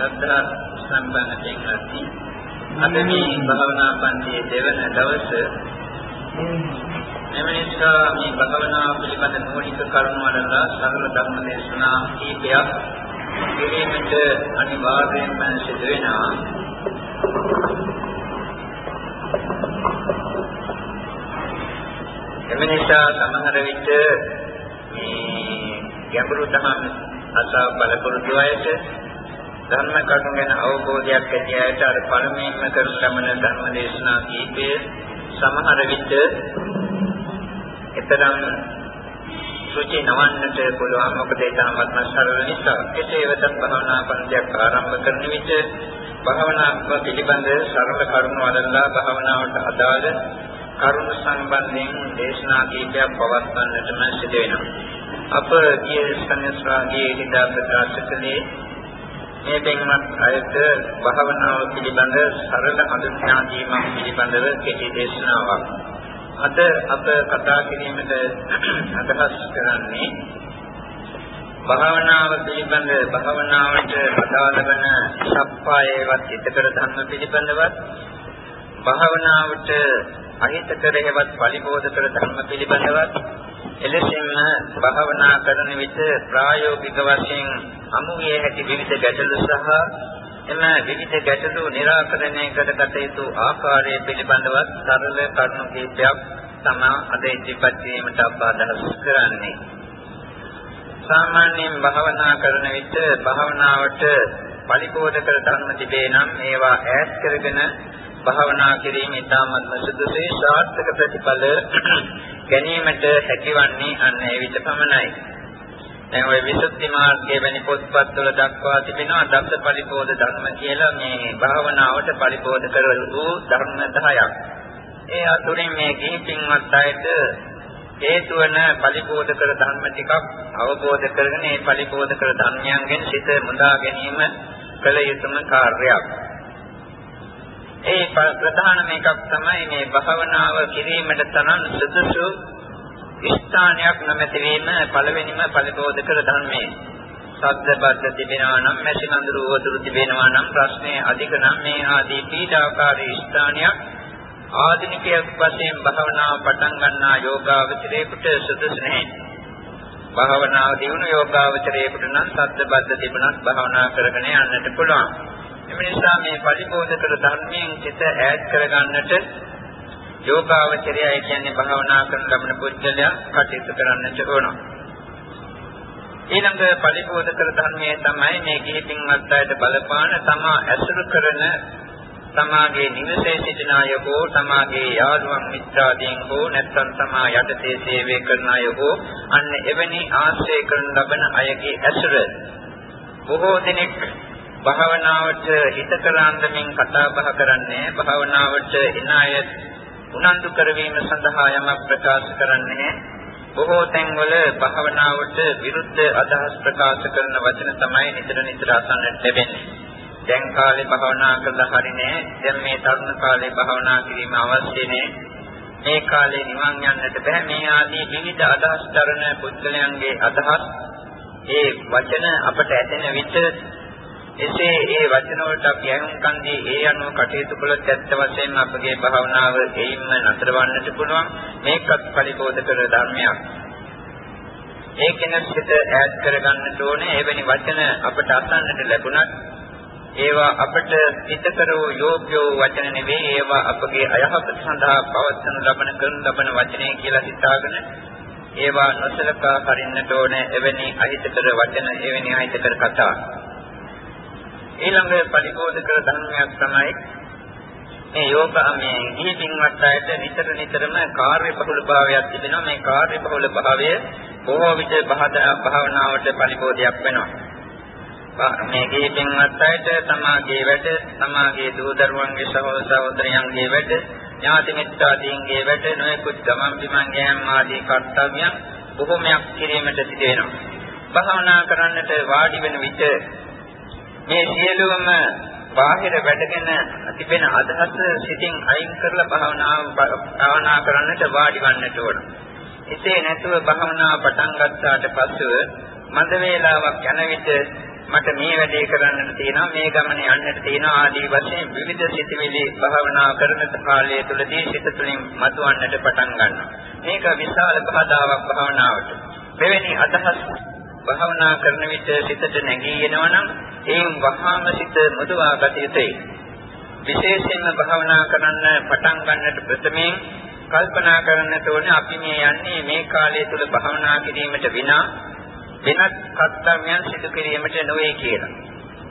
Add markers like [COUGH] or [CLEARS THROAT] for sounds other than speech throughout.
ශ්‍රද්ධා සම්පන්න පින්වත්නි අද මේ භාවනා පන්තියේ දෙවන දවසේ එම නිසා මේ භාවනා පිළිබඳ මූලික කරුණු වලලා සරල ධර්ම දේශනා කීපයක් කිරීමට අනිවාර්යයෙන්ම සිදු වෙනවා. එම නිසා සමහර විට මේ ගැඹුරු දහම් අසා බලපොරොත්තු අයට ධර්ම කරුණු ගැන අවබෝධයක් ඇති අයට අර පළමුවෙන්ම කරන ලබන ධර්ම දේශනා කීපය සමහර විට එතරම් සුචි නවන්නට පුළුවන් මොකද ඒ තරම්වත් සරල නිසා කෙසේ වෙතත් භාවනා පන්තියක් ආරම්භ කරන විට භාවනාව පිළිබඳ සරල කරුණු අදලා භාවනාවට අදාළ කරුණු සම්බන්ධයෙන් දේශනා කීපයක් පවත්වන්නටම සිදු වෙනවා. අප ගිය සංස්කාරයේ ඉදා ප්‍රකාශ කළේ මේ දෙන්නත් අයට භාවනාව පිළිබඳ සරල හඳුන්වා දීමක් පිළිබඳව කෙටි දේශනාවක්. අද අප කතා කිරීමට අදහස් කරන්නේ භාවනාව පිළිබඳ භාවනාවට අදාළ වන සප්පායේවත් හිතකර ධර්ම පිළිබඳවත් භාවනාවට අහිතකර හේවත් පරිබෝධ කර ධර්ම පිළිබඳවත් එලෙසින්ම භාවනා කරන විට ප්‍රායෝගික වශයෙන් අමුවේ ඇති විවිධ ගැටලු සහ එම විවිධ ගැටලු निराකරණය කර කටයුතු ආකාරය පිළිබඳව සරල කරුණු කීපයක් තමයි අද ඉදිරිපත් වීමට අප අදහස් කරන්නේ. සාමාන්‍යයෙන් භාවනා කරන විට භාවනාවට පරිපෝධ කර ධර්ම තිබේ නම් ඒවා ඈත් කරගෙන භාවනා කිරීම ඉතාමත් සුදුසුයි සාර්ථක ප්‍රතිඵල [CLEARS THROAT] ගැනීමට හැකිවන්නේ අන්න ඒ විට පමණයි. දැන් ওই විසුද්ධි මාර්ගයේ වැනි පොත්පත්වල දක්වා තිබෙනවා දස පරිපෝධ ධර්ම කියලා මේ භාවනාවට පරිපෝධ කරවූ ධර්ම 10ක්. ඒ අතුරින් මේ කිහිපින්වත් අයට හේතු වන පරිපෝධ කර ධර්ම ටිකක් අවබෝධ කරගෙන ඒ පරිපෝධ කර ධර්මයන්ගෙන් සිත මුදා ගැනීම කළ යුතුම කාර්යයක්. ඒ ප්‍රධානම එකක් තමයි මේ භාවනාව කිරීමට තරම් සුදුසු ස්ථානයක් නැමැති වීම පළවෙනිම පරිබෝධ කර ධර්මයේ. සද්දබද්ද තිබෙනවා නම් මැසි නඳුරු වතුරු තිබෙනවා නම් ප්‍රශ්නේ අධික නම් මේ ආදී පීඩාකාරී ස්ථානයක් ආධුනිකයෙක් වශයෙන් භාවනාව පටන් ගන්නා යෝගාවචරයේකට සුදුසු නැහැ. භාවනාව දිනු යෝගාවචරයේකට නම් සද්දබද්ද තිබුණත් භාවනා කරගෙන යන්නට පුළුවන්. එම නිසා මේ පරිබෝධ කර ධර්මයෙන් සිත ඈත් කරගන්නට යෝගාවචරය කියන්නේ භාවනා කරන ලබන පුද්ගලයා කටයුතු කරන්නට ඕන. ඊළඟ පරිබෝධ කර ධර්මයේ තමයි මේ කිහිපින්වත් අයට බලපාන තමා ඇසුරු කරන තමාගේ නිවසේ සිටින අය හෝ තමාගේ යාළුවන් මිත්‍රාදීන් හෝ නැත්නම් තමා යටතේ සේවය කරන අය හෝ අන්න එවැනි ආශ්‍රය කරන ලබන අයගේ ඇසුර බොහෝ දෙනෙක් භාවනාවට හිත කරාන්දමින් කතා බහ කරන්නේ භාවනාවට එන අය උනන්දු කරවීම සඳහා යමක් ප්‍රකාශ කරන්නේ බොහෝ තැන්වල භාවනාවට විරුද්ධ අදහස් ප්‍රකාශ කරන වචන තමයි නිතර නිතර අසන්නට ලැබෙන්නේ. දැන් කාලේ භාවනා කළා හරිනේ. දැන් මේ තරුණ කාලේ භාවනා කිරීම අවශ්‍ය නෑ. මේ කාලේ නිවන් යන්නට බෑ. මේ ආදී විවිධ අදහස් දරන පුද්ගලයන්ගේ අදහස් ඒ වචන අපට ඇතෙන විට එසේ ඒ වචන වලට අපි අනුකම් දී ඒ අනුව කටයුතු කළොත් ඇත්ත වශයෙන්ම අපගේ භාවනාව එයින්ම නතර වන්නට පුළුවන්. මේකත් පරිපෝධ කර ධර්මයක්. ඒකෙන සිත ඈඩ් කරගන්නට ඕනේ. එවැනි වචන අපට අසන්නට ලැබුණත් ඒවා අපට හිතකරෝ යෝග්‍යෝ වචන නෙවෙයි. ඒවා අපගේ අයහපත සඳහා පවත්වන ලබන කරන ලබන වචනය කියලා හිතාගෙන ඒවා නොසලකා හරින්නට ඕනේ. එවැනි අහිතකර වචන එවැනි අහිතකර කතා. ඊළඟ පරිබෝධ කර ධර්මයක් තමයි මේ යෝග මේ ගිහිපින්වත් අයට නිතර නිතරම කාර්ය බහුල භාවයක් තිබෙනවා. මේ කාර්ය බහුල භාවය බොහෝ විට භාවනාවට පරිබෝධයක් වෙනවා. මේ ගිහිපින්වත් අයට සමාගයේ වැඩ සමාගයේ දූ දරුවන්ගේ සහෝදර සහෝදරයන්ගේ වැඩ ඥාති මිත්‍රාදීන්ගේ වැඩ නොයෙකුත් ගමන් බිමන් යෑම ආදී කර්තව්‍යයන් බොහෝමයක් කිරීමට සිදු වෙනවා. භාවනා කරන්නට වාඩි වෙන විට මේ සියලුම බාහිර වැඩගෙන තිබෙන අදහස සිතින් අයින් කරලා භාවනාව භාවනා කරන්නට වාඩි වන්නට ඕන. එසේ නැතුව භාවනාව පටන් ගත්තාට පසුව මන්ද වේලාවක් යන විට මට මේ වැඩේ කරන්නට තියෙනවා මේ ගමන යන්නට තියෙනවා ආදී වශයෙන් විවිධ සිතිවිලි භාවනා කරන කාලය තුළදී සිත තුළින් මතුවන්නට පටන් ගන්නවා. මේක විශාල බාධාවක් භාවනාවට. මෙවැනි අදහස් භාවනා කරන විට සිතට නැගී එනවා නම් ඒන් වහාම සිත මුදවා ගත යුතුයි. විශේෂයෙන්ම භාවනා කරන්න පටන් ගන්නට ප්‍රථමයෙන් කල්පනා කරන්නට ඕනේ අපි මේ යන්නේ මේ කාලය තුල භාවනා කිරීමට විනා වෙනත් කර්තව්‍යයන් සිදු කිරීමට නොවේ කියලා.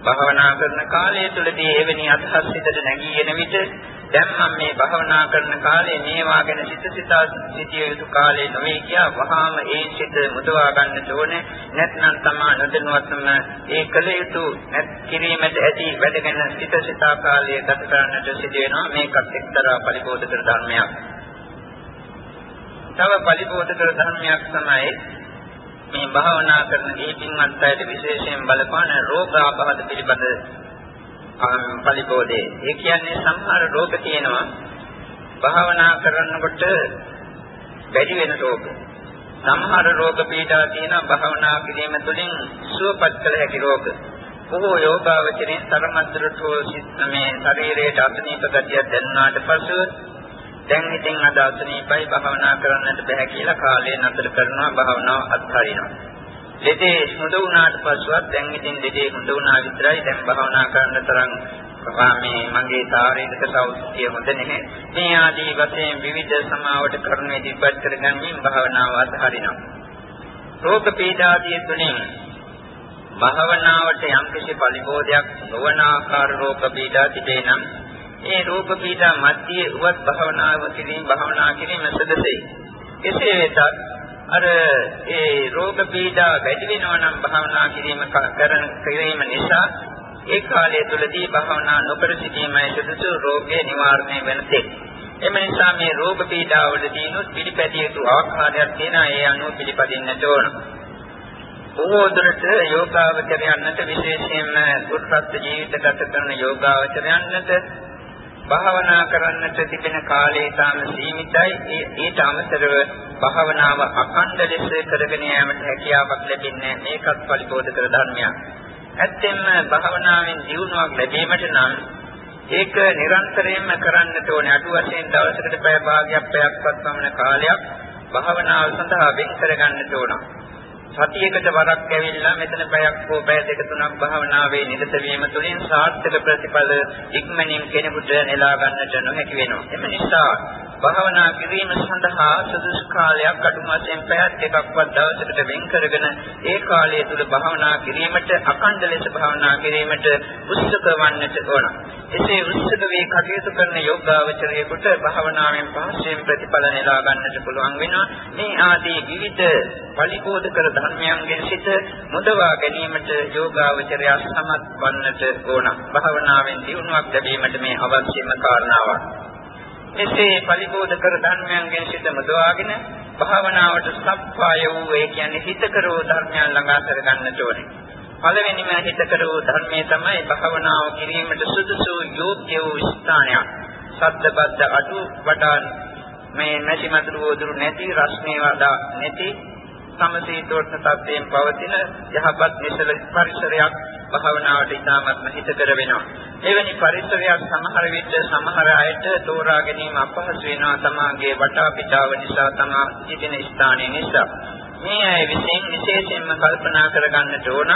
භාවනා කරන කාලය තුලදී එවැනි අදහස් සිතට නැගී එන විට දැන් මම මේ භාවනා කරන කාලේ මේවා ගැන සිත සිතා සිටිය යුතු කාලේ නොවේ කියා වහාම ඒ සිත මුදවා ගන්නට ඕනේ. නැත්නම් තමා නොදැනුවත්වම ඒ කල යුතු නැත් කිරීමට ඇති වැඩ ගැන සිත සිතා කාලය ගත කරන්නට සිදු වෙනවා. මේකත් එක්තරා පරිබෝධක ධර්මයක්. තව පරිබෝධක ධර්මයක් තමයි මේ භාවනා කරන ඒ පින්වත් අයට විශේෂයෙන් බලපාන රෝග ආබාධ පිළිබඳ පරිබෝධේ. ඒ කියන්නේ සමහර රෝග තියෙනවා භාවනා කරනකොට වැඩි වෙන රෝග. සමහර රෝග පීඩා තියෙනවා භාවනා කිරීම තුළින් සුවපත් කළ හැකි රෝග. බොහෝ යෝගාවචරයෙන් තරමද්දරට මේ ශරීරයේ අසනීප ගතියක් දැනුණාට පසු දැන් ඉතින් අද අසනීපයි භාවනා කරන්නට බෑ කියලා කාලය නතර කරනවා භාවනාව අත්හරිනවා. දෙදේ හොඳ වුණාට පස්සෙවත් දැන් ඉතින් දෙදේ හොඳ වුණා විතරයි දැන් භාවනා කරන්න තරම් මේ මගේ ශාරීරික සෞඛ්‍යය හොඳ නැහැ. මේ ආදී වශයෙන් විවිධ සමාවට කරුණු ඉදිරිපත් කරගන්මින් භාවනාව අත්හරිනවා. රෝග පීඩාදී තුලින් භාවනාවට යම්කිසි පරිබෝධයක් නොවන ආකාර රෝග පීඩා තිබේ නම් ඒ රූප පීඩා මැදියේ උවත් භාවනාව කිරීම භාවනා කිරීම සදසෙයි. එසේ වෙතත් අර ඒ රෝග පීඩා වැඩි වෙනවා නම් භාවනා කිරීම කරන කිරීම නිසා ඒ කාලය තුලදී භාවනා නොකර සිටීමයි සුදුසු රෝගයේ නිවාරණය වෙනතේ. එම නිසා මේ රෝග පීඩාවලදීනොත් පිළිපැදිය යුතු ආකාරයක් තියෙනවා ඒ අනුව පිළිපදින්නට ඕන. බොහෝ දුරට යෝගාවචරයන්ට විශේෂයෙන්ම දුක්ඛත් ජීවිත ගත කරන යෝගාවචරයන්ට භාවනා කරන්නට තිබෙන කාලය තාම සීමිතයි. ඊට අමතරව භාවනාව අඛණ්ඩ ලෙස කරගෙන යාමට හැකියාවක් ලැබෙන්නේ මේකත් පරිබෝධ කර ධර්මයක්. ඇත්තෙන්ම භාවනාවෙන් දියුණුවක් ලැබීමට නම් ඒක නිරන්තරයෙන්ම කරන්නට ඕනේ. අඩු වශයෙන් දවසකට පැය භාගයක් පැයක්වත් පමණ කාලයක් භාවනාව සඳහා වෙන් කරගන්නට ඕන. සතියකට වරක් ඇවිල්ලා මෙතන පැයක් හෝ පැය දෙක තුනක් භාවනාවේ නිරත වීම තුළින් සාර්ථක ප්‍රතිඵල ඉක්මනින් කෙනෙකුට නෙලා ගන්නට නොහැකි වෙනවා. එම නිසා භාවනා කිරීම සඳහා සුදුසු කාලයක් අඩු වශයෙන් පැයක් දෙකක්වත් දවසකට වෙන් කරගෙන ඒ කාලය තුල භාවනා කිරීමට අකණ්ඩ ලෙස භාවනා කිරීමට උත්සුක වන්නට ඕන. එසේ උත්සුක වේ කටයුතු කරන යෝගාවචරයෙකුට භාවනාවෙන් පහසෙන් ප්‍රතිඵල නෙලා ගන්නට පුළුවන් වෙනවා. මේ ආදී විවිධ පරිබෝධ කර ධර්මයන්ගෙන් සිට මුදවා ගැනීමට යෝගාවචරය සමත් වන්නට ඕන. භාවනාවෙන් දියුණුවක් ලැබීමට මේ අවශ්‍යම කාරණාවක්. එසේ පරිබෝධ කර ධර්මයන්ගෙන් සිත මුදවාගෙන භාවනාවට සප්පාය වූ ඒ කියන්නේ හිතකරෝ ධර්මයන් ළඟා කර ගන්නට ඕනේ. පළවෙනිම හිතකරෝ ධර්මයේ තමයි භාවනාව කිරීමට සුදුසු යෝග්‍ය වූ ස්ථානයක්. සද්දබද්ද අඩු වඩා මේ නැති මතුරු වදුරු නැති රස්නේ වඩා නැති සමසීතෝෂ්ණ තත්ත්වයෙන් පවතින යහපත් නිසල පරිසරයක් භාවනාවට ඉතාමත්ම හිතකර වෙනවා. එවැනි පරිසරයක් සමහර විට සමහර අයට තෝරා ගැනීම අපහසු වෙනවා තමාගේ වටාපිටාව නිසා තමා සිටින ස්ථානය නිසා. මේ අය විසින් විශේෂයෙන්ම කල්පනා කරගන්නට ඕන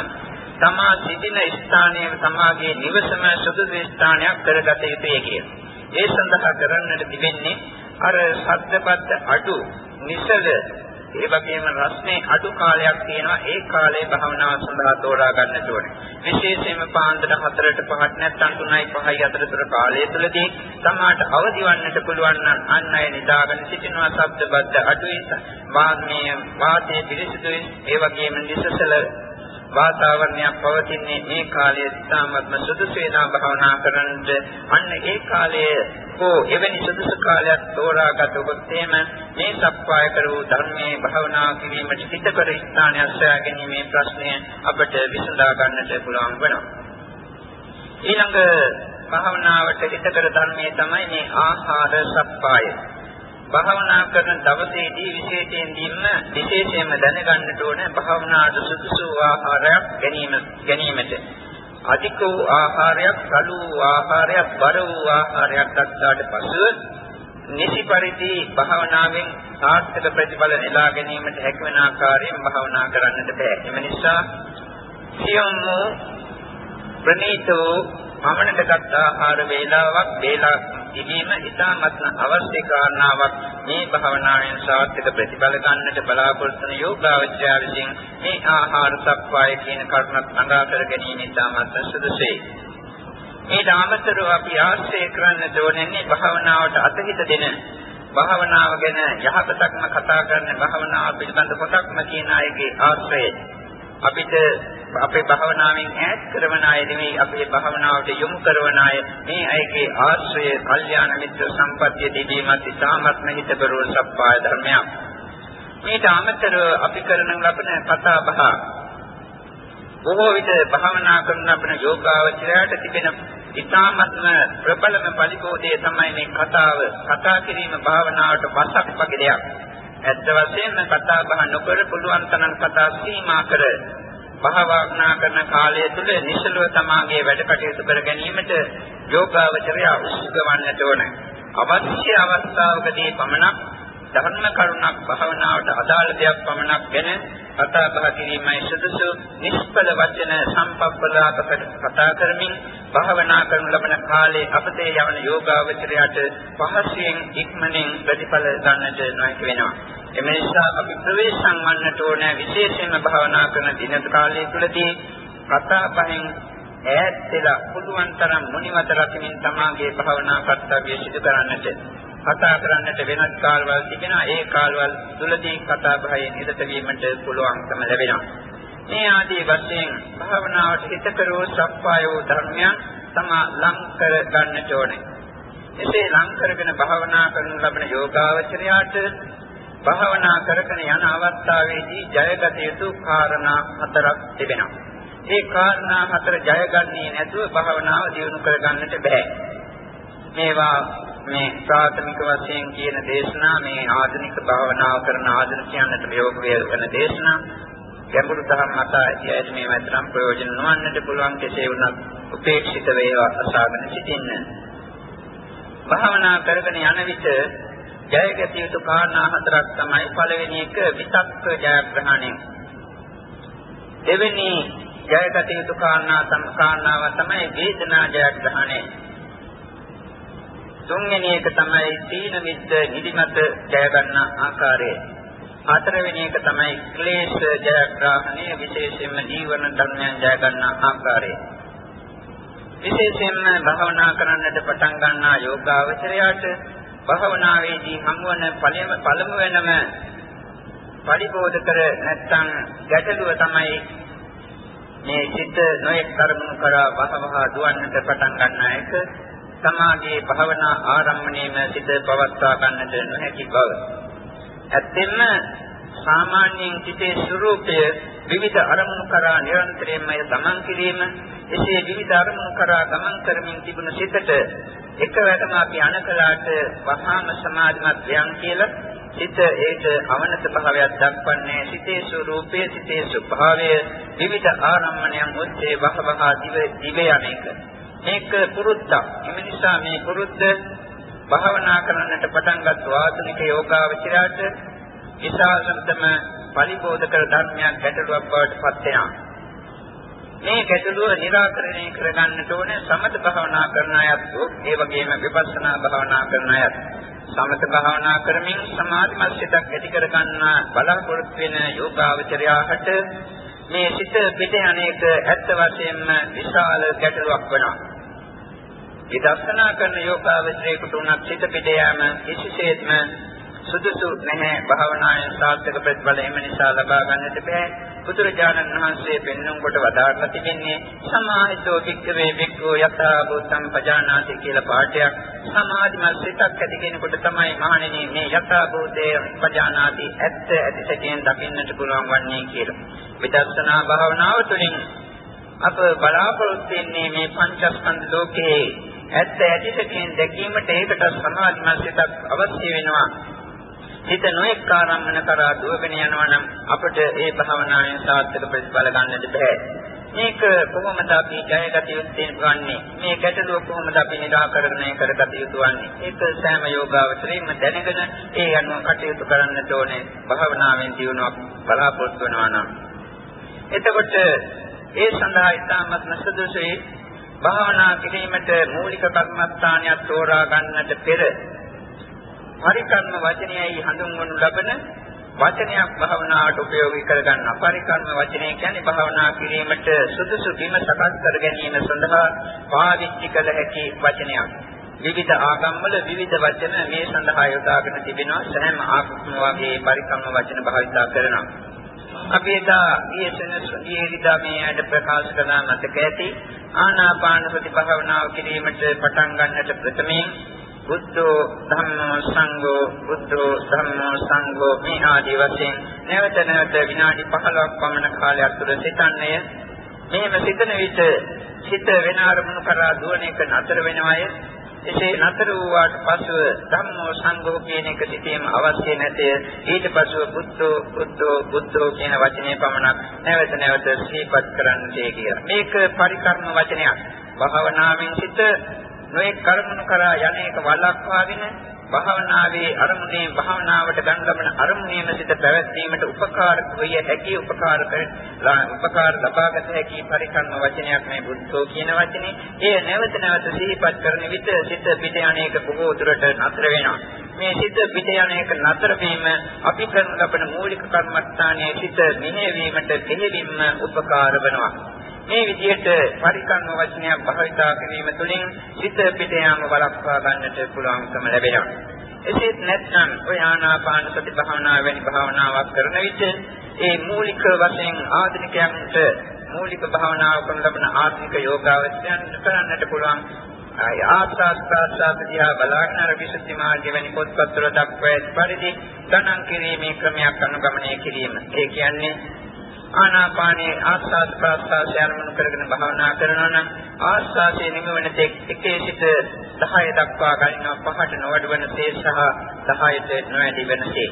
තමා සිටින ස්ථානය තමාගේ නිවසම සුදුසු ස්ථානයක් කරගත යුතුය කියලා. ඒ සඳහා කරන්නට තිබෙන්නේ අර සද්දපත් අඩු නිසල ඒ වගේම රස්නේ අඩු කාලයක් තියෙනවා. ඒ කාලේ භාවනාව සඳහා තෝරා ගන්නට ඕනේ. විශේෂයෙන්ම පාන්දර 4ට 5ට නැත්නම් 3යි 5යි අතර තුර කාලය තුලදී සමාට අවදි වන්නට පුළුවන් නම් අන් අය නිදාගෙන සිටිනවා ශබ්ද බද්ද අඩුයි. වාග්මීය වාතයේ පිරිසිදුයි. ඒ වගේම නිසසල වාතාවරණයක් පවතින්නේ මේ කාලයේ ඉතාමත්ම සුදුසු වෙනා භාවනා කරන්නට අන්න ඒ කාලයේ හෝ එවැනි සුදුසු කාලයක් තෝරාගත ඔබ තේම මේ සප්පාය කරූ ධර්මයේ භාවනා කිරීමට හිතකර ස්ථානයක් සොයා ගැනීමේ ප්‍රශ්නය අපට විසඳා ගන්නට පුළුවන් වෙනවා. ඊළඟ භාවනාවට හිතකර ධර්මයේ තමයි මේ ආහාර සප්පාය. භාවනා කරන දවසේදී විශේෂයෙන්දීම විශේෂයෙන්ම දැනගන්නට ඕන භාවනාට සුදුසු ආහාරයක් ගැනීම ගැනීමට අධික වූ ආහාරයක්, සලු වූ ආහාරයක්, බර වූ ආහාරයක් ගත්තාට පසුව නිසි පරිදි භාවනාවෙන් සාර්ථක ප්‍රතිඵල නෙලා ගැනීමට හැකිවන ආකාරයෙන් භාවනා කරන්නට බෑ. එම නිසා සියොම් ප්‍රණීතෝ පමණටගත් ආහාර වේලාවක් වේලා තිබීම ඉතාමත්ම අවශ්‍ය කාරණාවක් මේ භාවනාවෙන් සාර්ථක ප්‍රතිඵල ගන්නට බලාපොරොත්තු වන යෝගාවචරය විසින් මේ ආහාර සප්පාය කියන කරුණත් ළඟා කර ගැනීම ඉතාමත්ම සුදුසුයි. ඊට අමතරව අපි ආශ්‍රය කරන්න ඕනේ භාවනාවට අතහිත දෙන භාවනාව ගැන යහපතක්ම කතා කරන භාවනාව පිළිබඳ කොටක්ම කියන අයගේ ආශ්‍රය අපිට අපේ භාවනාවෙන් ඈත් කරන අය නෙවෙයි අපේ භාවනාවට යොමු කරන අය මේ අයගේ ආශ්‍රය කල්යාණ මිත්‍ර සම්පත්‍ය දෙවීමත් ඉතාමත්ම හිතබරව සප්පාය ධර්මයක්. මේට අමතරව අපි කරන ලබන කතා බහ බොහෝ විට භාවනා කරන අපේ යෝගාවචරයට තිබෙන ඉතාමත්ම ප්‍රබලම පරිකෝධය තමයි මේ කතාව. කතා කිරීම භාවනාවට වසක් වගේ දෙයක්. ඇත්ත වශයෙන්ම කතා බහ නොකර පුළුවන් තරම් කතා සීමා කර භාවනා කරන කාලය තුල නිසලව තමාගේ වැඩ කටයුතු කර ගැනීමට යෝගාවචරය උත්සුකවන්නට ඕන. අවශ්‍ය අවස්ථාවකදී පමණක් ධර්ම කරුණක් භාවනාවට අදාළ දෙයක් පමණක් ගැන කතා බහ කිරීමයි සුදුසු නිෂ්පල වචන සම්පප්පලාකට කතා කරමින් භාවනා කරන ලබන කාලේ අපතේ යවන යෝගාවචරයට පහසුවෙන් ඉක්මනින් ප්‍රතිඵල ගන්නට නොහැකි වෙනවා. එම නිසා අපි ප්‍රවේශම් වන්නට ඕන විශේෂයෙන්ම භාවනා කරන දින කාලය තුළදී කතා බහෙන් ඈත් වෙලා පුළුවන් තරම් මුනිවත රකිමින් තමාගේ භාවනා කර්තව්‍ය සිදු කරන්නට කතා කරන්නට වෙනත් කාලවල තිබෙනවා ඒ කාලවල තුලදී කතා බහේ නිරත වීමට පුළුවන්කම ලැබෙනවා මේ ආදී වශයෙන් භාවනාවට හිතකරෝ සප්පායෝ ධර්මයන් තම ලං කර ගන්නට ඕනේ එසේ ලං කරගෙන භාවනා කරනු ලබන යෝගාවචරයාට භාවනා කරගෙන යන අවස්ථාවේදී ජයගත යුතු කාරණා හතරක් තිබෙනවා. ඒ කාරණා හතර ජයගන්නේ නැතුව භාවනාව දියුණු කරගන්නට බෑ. මේවා මේ ප්‍රාථමික වශයෙන් කියන දේශනා මේ ආධුනික භාවනාව කරන ආධුනිකයන්ට ප්‍රයෝග වෙන දේශනා ගැඹුරු තරම් මත ඇයිද මේ මතරම් ප්‍රයෝජන නොවන්නට පුළුවන් කෙසේ වුණත් උපේක්ෂිත වේවා අසාගෙන සිටින්න. භාවනා කරගෙන යන විට ජයගත යුතු කාරණා හතරක් තමයි පළවෙනි එක විතක්ක ජයග්‍රහණය. දෙවෙනි ජයගත යුතු කාරණා තම කාරණාව තමයි වේදනා ජයග්‍රහණය. තුන්වෙනි එක තමයි තීන මිද්ද නිදිමත ජය ගන්න ආකාරය. හතරවෙනි එක තමයි ක්ලේශ ජයග්‍රහණය විශේෂයෙන්ම ජීවන ධර්මයන් ජය ගන්න ආකාරය. විශේෂයෙන්ම භාවනා කරන්නට පටන් ගන්නා යෝගාවචරයාට භාවනාවේදී හමුවන පළමු වෙනම පරිබෝධ කර නැත්නම් ගැටලුව තමයි මේ චිත්ත නොයෙක් කර්මණු කරා වහවහ දුවන්නට පටන් ගන්න එක සමාධියේ භාවනා ආරම්භණයම සිත පවත්වා ගන්නට නොහැකි බව. ඇත්තෙන්ම සාමාන්‍යයෙන් සිතේ ස්වરૂපය විවිධ අරමුණු කරා නිරන්තරයෙන්ම ගමන් කිරීම එසේ විවිධ අරමුණු කරා ගමන් කරමින් තිබුණ සිතට එකවරම අපි අනකලාට වහාම සමාධිමත් වයන් කියලා සිත ඒක අවනත භාවයක් දක්වන්නේ සිතේ ස්වરૂපයේ සිතේ ස්වභාවය විවිධ ආරම්මණයන් ඔස්සේ වහවහ දිව දිව යන එක මේක පුරුද්දක්. එම නිසා මේ පුරුද්ද භාවනා කරන්නට පටන් ගත් ආධුනික යෝගාවචරයට විශාලතම පරිබෝධ කර ධර්මයක් ගැටලුවක් බවට පත් වෙනවා. මේ ගැටලුව निराකරණය කරගන්නට ඕනේ සමත භාවනා කරන අයත් ඒ වගේම විපස්සනා භාවනා කරන අයත්. සමත භාවනා කරමින් සමාධිමත් සිතක් ඇති කර ගන්න බලාපොරොත්තු වෙන යෝගාවචරයාට මේ සිත පිට අනේක ඇත්ත වශයෙන්ම විශාල ගැටලුවක් වෙනවා. විදර්ශනා කරන යෝගාවචරයෙකුට උනත් සිත පිට යාම කිසිසේත්ම සුදුසු නැහැ. භාවනාවෙන් සාර්ථක ප්‍රතිඵල එම නිසා ලබා ගන්නට බෑ. බුදුරජාණන් වහන්සේ පෙන්වන කොට වදාළා තිබෙන්නේ සමාහිතෝ වික්කවේ වික්කෝ යථා භූතං පජානාති කියලා පාඩයක්. සමාධිමත් සිතක් ඇති කෙනෙකුට තමයි මහණෙනි මේ යථා භූතේ පජානාති ඇත්ත ඇතිසකෙන් දකින්නට පුළුවන් වන්නේ කියලා. විදර්ශනා භාවනාව තුළින් අප බලාපොරොත්තු වෙන්නේ මේ පංචස්කන්ධ ලෝකයේ ඇත්ත ඇතිසකෙන් දැකීමට ඒකට සමාධිමත් සිතක් අවශ්‍ය වෙනවා හිත නොඑක් ආරම්මන කරා දුවගෙන යනවා නම් අපිට ඒ භාවනාවෙන් සාර්ථක ප්‍රතිඵල ගන්නට බෑ. මේක කොහොමද අපි ජයගත යුත්තේ වන්නේ? මේ ගැටලුව කොහොමද අපි निराකරණය කරගත යුතු වන්නේ? ඒක සෑම යෝගාවචරයෙන්ම දැනගෙන ඒ අනුව කටයුතු කරන්නට ඕනේ. භාවනාවෙන් දිනුවක් බලාපොරොත්තු වෙනවා නම්. එතකොට ඒ සඳහා ඉතාමත් සුදුසුයි භාවනා කිරීමට මූලික කර්මස්ථානයක් තෝරා ගන්නට පෙර පරිකර්ම වචනයයි හඳුන්වනු ලබන වචනයක් භාවනාවට ප්‍රයෝගී කරගන්න. පරිකර්ම වචනය කියන්නේ භාවනා කිරීමට සුදුසු බිම සකස් කර ගැනීම සඳහා පාවිච්චි කළ හැකි වචනයක්. විවිධ ආගම්වල විවිධ වචන මේ සඳහා යොදාගෙන තිබෙනවා. සෑම ආගමක වගේ පරිකර්ම වචන භාවිතා කරනවා. අපි එදා ඊයේ ඉරිදා මේ ඇඩ ප්‍රකාශ කළා මතක ඇති ආනාපාන සති භාවනාව කිරීමට පටන් ගන්නට ප්‍රථමයෙන් බුද්ධෝ ධම්මෝ සංඝෝ බුද්ධෝ ධම්මෝ සංඝෝ මේ ආදී වශයෙන් නැවත නැවත විනාඩි 15ක් පමණ කාලයක් තුළ සිතන්නේ මේව සිතන විට සිත වෙන අරමුණු කරා දුවන එක නතර වෙනවය. එසේ නතර වූාට පසුව ධම්මෝ සංඝෝ කියන එක සිටීම අවශ්‍ය නැතේ ඊට පසුව බුද්ධෝ බුද්ධෝ බුද්ධෝ කියන වචනේ පමණක් නැවත නැවත සිහිපත් කරන්නට කියලා. මේක පරිකර්ම වචනයක්. භාවනාවෙන් සිට නොයේ කර්මණු කරා යන්නේක වළක්වාගෙන භාවනාවේ අරමුණේ භාවනාවට ගන්න ලබන අරමුණේම සිට පැවැත්වීමට උපකාරක විය හැකි උපකාර උපකාර ලබාගත හැකි පරිකර්ම වචනයක් මේ බුද්ධෝ කියන වචනේ. ඒ නැවත නැවත සිහිපත් කරන විට සිත පිට යන්නේක බොහෝ දුරට නතර වෙනවා. මේ සිත පිට යන්නේක නතර වීම අපි කරන ලබන මූලික කර්මස්ථානයේ සිත මෙහෙවීමට දෙහිවින්ම උපකාර වෙනවා. මේ විදිහට පරිකර්ම වචනයක් භාවිතා කිරීම තුළින් සිත පිට යාම වළක්වා ගන්නට පුළුවන්කම ලැබෙනවා. එසේත් නැත්නම් ඔය ආනාපාන සති භාවනාව වැනි භාවනාවක් කරන විට ඒ මූලික වශයෙන් ආධුනිකයන්ට මූලික භාවනාව කරන ලබන ආධුනික යෝගාවචයන් කරන්නට පුළුවන් ආස්වාද ප්‍රාසාද දිහා බලාගෙන අර විසුද්ධි මාර්ගය වැනි පොත්පත්වල දක්වා ඇති පරිදි ගණන් කිරීමේ ක්‍රමයක් අනුගමනය කිරීම. ඒ කියන්නේ ආනාපානයේ ආස්වාද ප්‍රාස්වාදය අරමුණු කරගෙන භාවනා කරනවා නම් ආස්වාදයේ නිමවන තෙක් එකේ සිට 10 දක්වා ගන්නවා. පහට නොවැඩ වෙන තේ සහ 10ට නොවැඩි වෙන තේ.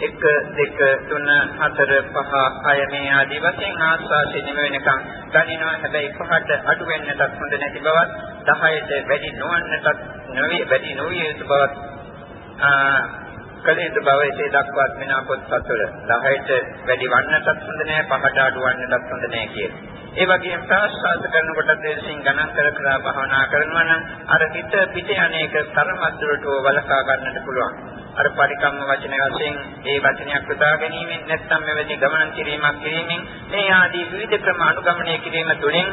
1 2 3 4 5 6 මේ ආදී වශයෙන් ආස්වාදයේ නිමවෙනකම් ගන්නවා. හැබැයි පහට අඩු වෙන්නටත් හොඳ නැති බවත් 10ට වැඩි නොවන්නටත් නොවේ වැඩි නොවිය යුතු බවත් කළ යුතු බව එසේ දක්වත් වෙනා පොත්පත්වල 10ට වැඩි වන්නටත් හොඳ නෑ 5ට අඩු වන්නටත් හොඳ නෑ කියලා. ඒ වගේම ප්‍රාශ්වාස කරනකොට දේශින් ගණන් කර කර භාවනා කරනවා නම් අර හිත පිට යන්නේක තරමද්දුරට වලකා ගන්නට පුළුවන්. අර පරිකම්ම වචන වශයෙන් ඒ වචනයක් උදා ගැනීමෙන් නැත්නම් මෙවැනි ගමන් කිරීමක් කිරීමෙන් මේ ආදී විවිධ ක්‍රම අනුගමනය කිරීම තුළින්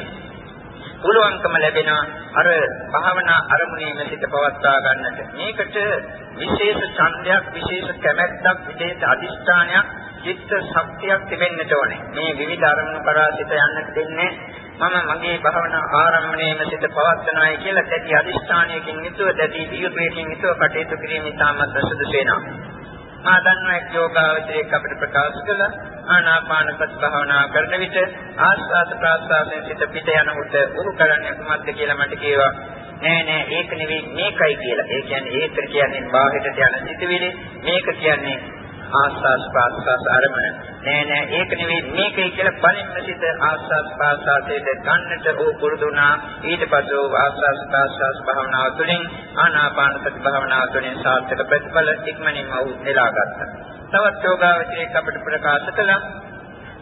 පුළුවන්කම ලැබෙනවා අර භාවනා අරමුණේ සිට පවත්වා ගන්නට. මේකට විශේෂ ඡන්දයක්, විශේෂ කැමැත්තක්, විශේෂ අදිෂ්ඨානයක්, චිත්ත ශක්තියක් තිබෙන්නට ඕනේ. මේ විවිධ අරමුණු කරා සිට යන්නට දෙන්නේ මම මගේ භාවනා ආරම්භණයම සිට පවත්වනවායි කියලා දැඩි අදිෂ්ඨානයකින් යුතුව දැඩි වියුපේකින් යුතුව කටයුතු කිරීම ඉතාමත් සුදුසු වෙනවා. මා දන්නා එක් යෝගාවචරයක් අපිට ප්‍රකාශ කළා ආනාපාන සති භාවනා කරන විට ආස්වාද ප්‍රාස්වාදයෙන් සිත පිට යනකොට උරු කරන්නේ කුමක්ද කියලා මට කියවා. නෑ නෑ ඒක නෙවෙයි මේකයි කියලා. ඒ කියන්නේ ඒතර කියන්නේ බාහිරට යන සිතුවිලි මේක කියන්නේ ආස්වාස් ප්‍රාස්වාස් අරමුණ. නෑ නෑ ඒක නෙවෙයි මේකයි කියලා පළවෙනි සිත ආස්වාස් ප්‍රාස්වාසයට ගන්නට ඕ පුරුදුනා ඊට පස්සේ ආස්වාස් ප්‍රාස්වාස් භාවනාව තුළින් ආනාපාන සති භාවනාව තුළින් සාර්ථක ප්‍රතිඵල ඉක්මනින්ම උ නෙලාගත්තා තවත් යෝගාවචරයක් අපිට ප්‍රකාශ කළා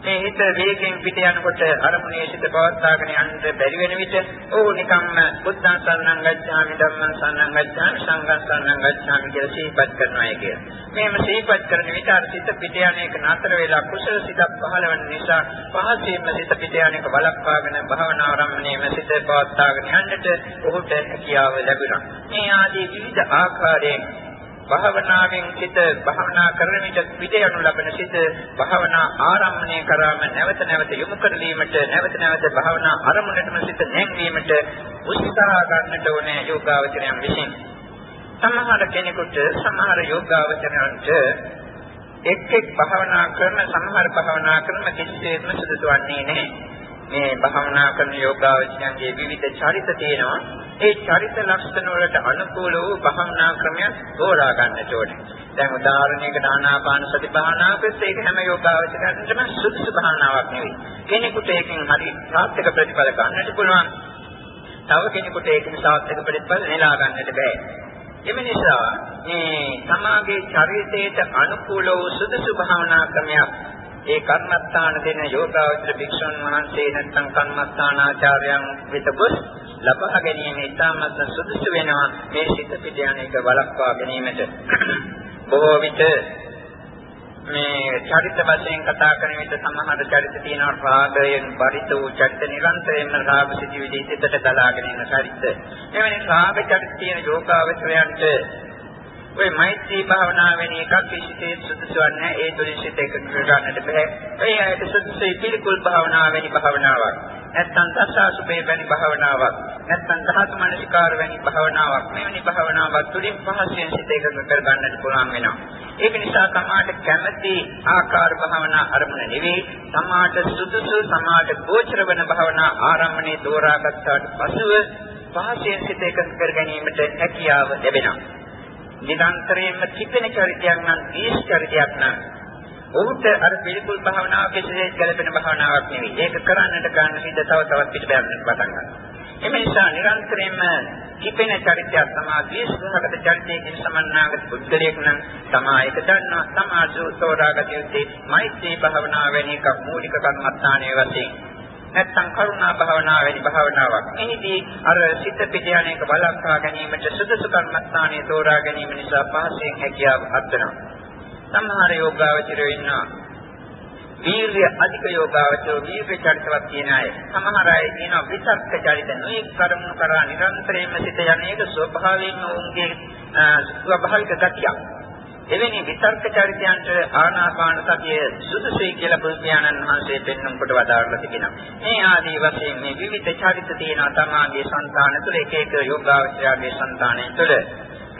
මේ හිත වේගෙන් පිට යනකොට අරමුණේ සිට පවත්වාගෙන යන්න බැරි වෙන විට ඕ නිකම්ම බුද්ධං සරණං ගච්ඡාමි ධම්මං සරණං ගච්ඡාමි සංඝං සරණං ගච්ඡාමි කියලා සිහිපත් කරනවා කිය. මේම සිහිපත් කරන විට අර සිත පිට යන එක නතර වෙලා කුසල සිතක් පහළ වෙන නිසා පහසෙන්ම සිත පිට යන එක බලක්වාගෙන භවනා ආරම්භණයම සිත පවත්වාගෙන යන්නට ඔහුට හැකියාව ලැබුණා. මේ ආදී විවිධ ආකාරයෙන් භාවනාවෙන් සිත භාවනා කරන විට පිට යනු ලබන සිත භාවනා ආරම්භණය කරාම නැවත නැවත යොමු කරලීමට නැවත නැවත භාවනා අරමුණටම සිත නැංවීමට උත්සාහ ගන්නට ඕනේ යෝගාවචරයන් විසින්. සමහර කෙනෙකුට සමහර යෝගාවචරයන්ට එක් එක් භාවනා කරන සමහර භාවනා කරන කිසිසේත්ම සුදුසු වන්නේ නැහැ. මේ භාවනා කරන යෝගාවචරයන්ගේ විවිධ චරිත තියෙනවා. ඒ චරිත ලක්ෂණ වලට අනුකූල වූ භාවනා ක්‍රමයක් තෝරා ගන්නට ඕනේ. දැන් උදාහරණයකට ආනාපාන සති භාවනාවකත් ඒක හැම යෝගාවචරයකටම සුදුසු භාවනාවක් නෙවෙයි. කෙනෙකුට ඒකෙන් හරි සාර්ථක ප්‍රතිඵල ගන්නට පුළුවන්. තව කෙනෙකුට ඒකෙන් සාර්ථක ප්‍රතිඵල නෙලා ගන්නට බෑ. එම නිසා මේ සමාගයේ චරිතයට අනුකූල වූ සුදුසු භාවනා ක්‍රමයක් ඒ කර්මස්ථාන දෙන යෝගාවචර භික්ෂුන් වහන්සේ නැත්නම් කර්මස්ථානාචාර්යයන් වෙත ගොස් ලබා ගැනීම ඉතාමත් සුදුසු වෙනවා මේ සිත පිට යන එක වළක්වා ගැනීමට [CLEARS THROAT] බොහෝ විට මේ චරිත වශයෙන් කතා කරන විට සමහර චරිත තියෙනවා රාගයෙන් පරිත වූ චරිත නිරන්තරයෙන්ම රාග සිටිවිලි සිතට දලාගෙන ඉන්න චරිත. එවැනි රාග චරිත තියෙන යෝගාවචරයන්ට ඔය මෛත්‍රී භාවනාව වෙන එකක් කිසිසේත් සුදුසු නැහැ. ඒ තුලින් සිත එකතු කරගන්නට බෑ. ඒ ඇයට සුදුසුයි පිළිකුල් භාවනාව වැනි භාවනාවක්. නැත්තම් දසාසුපේ වැනි භාවනාවක්. නැත්තම් ධාතු මනසිකාර වැනි භාවනාවක්. මෙවැනි භාවනාවක් තුලින් පහසෙන් සිත එකතු කරගන්නට පුළුවන් වෙනවා. ඒක නිසා සමාට කැමැති ආකාර භාවනා අරමුණ නෙවෙයි සමාට සුදුසු සමාට ගෝචර වන භාවනා ආරම්භනේ තෝරාගත්තාට පසුව පහසෙන් සිත එකතු කර ගැනීමට හැකියාව ලැබෙනවා. නිරන්තරයෙන්ම කිපෙන චරිතයක් නම් දීස් චරිතයක් නම් ඔහුට අර පිළිකුල් භාවනාව කෙසේත් ගැලපෙන භාවනාවක් නෙවෙයි. ඒක කරන්නට ගන්න හිත තව තවත් පිට බැලන්න පටන් ගන්නවා. එම නිසා නිරන්තරයෙන්ම කිපෙන චරිතයක් සමාධිය සහගත චරිතයකින් සමන්නාගත පුද්ගලයෙක් නම් සමායක දන්නා සමාජෝ තෝරාගත යුත්තේ මෛත්‍රී භාවනාව වැනි එකක් මූලික කර්මස්ථානයේ වශයෙන් නැත්නම් කරුණා භාවනාව වැනි භාවනාවක්. එහිදී අර සිත පිට යන එක බලක්වා ගැනීමට සුදුසු කර්මස්ථානයේ තෝරා ගැනීම නිසා පහසෙන් හැකියාව හදනවා. සමහර යෝගාවචරයෝ ඉන්නවා. වීර්ය අධික යෝගාවචරයෝ වීර්ය චරිතවත් කියන අය. සමහර අය කියනවා විතක්ක චරිත නොඑක් කර්මණු කරා නිරන්තරයෙන්ම සිට යන්නේක ස්වභාවයෙන්ම උන්ගේ ස්වභාවික ගතියක්. එවැනි විතර්ක චරිතයන්ට ආනාපාන සතිය සුදුසුයි කියලා බුදුපියාණන් වහන්සේ දෙන්නම් කොට වදාරලා තිබෙනවා. මේ ආදී වශයෙන් මේ විවිධ චරිත තියෙනවා තමාගේ సంతාන තුළ එක එක යෝගාවචරයාගේ సంతානය තුළ.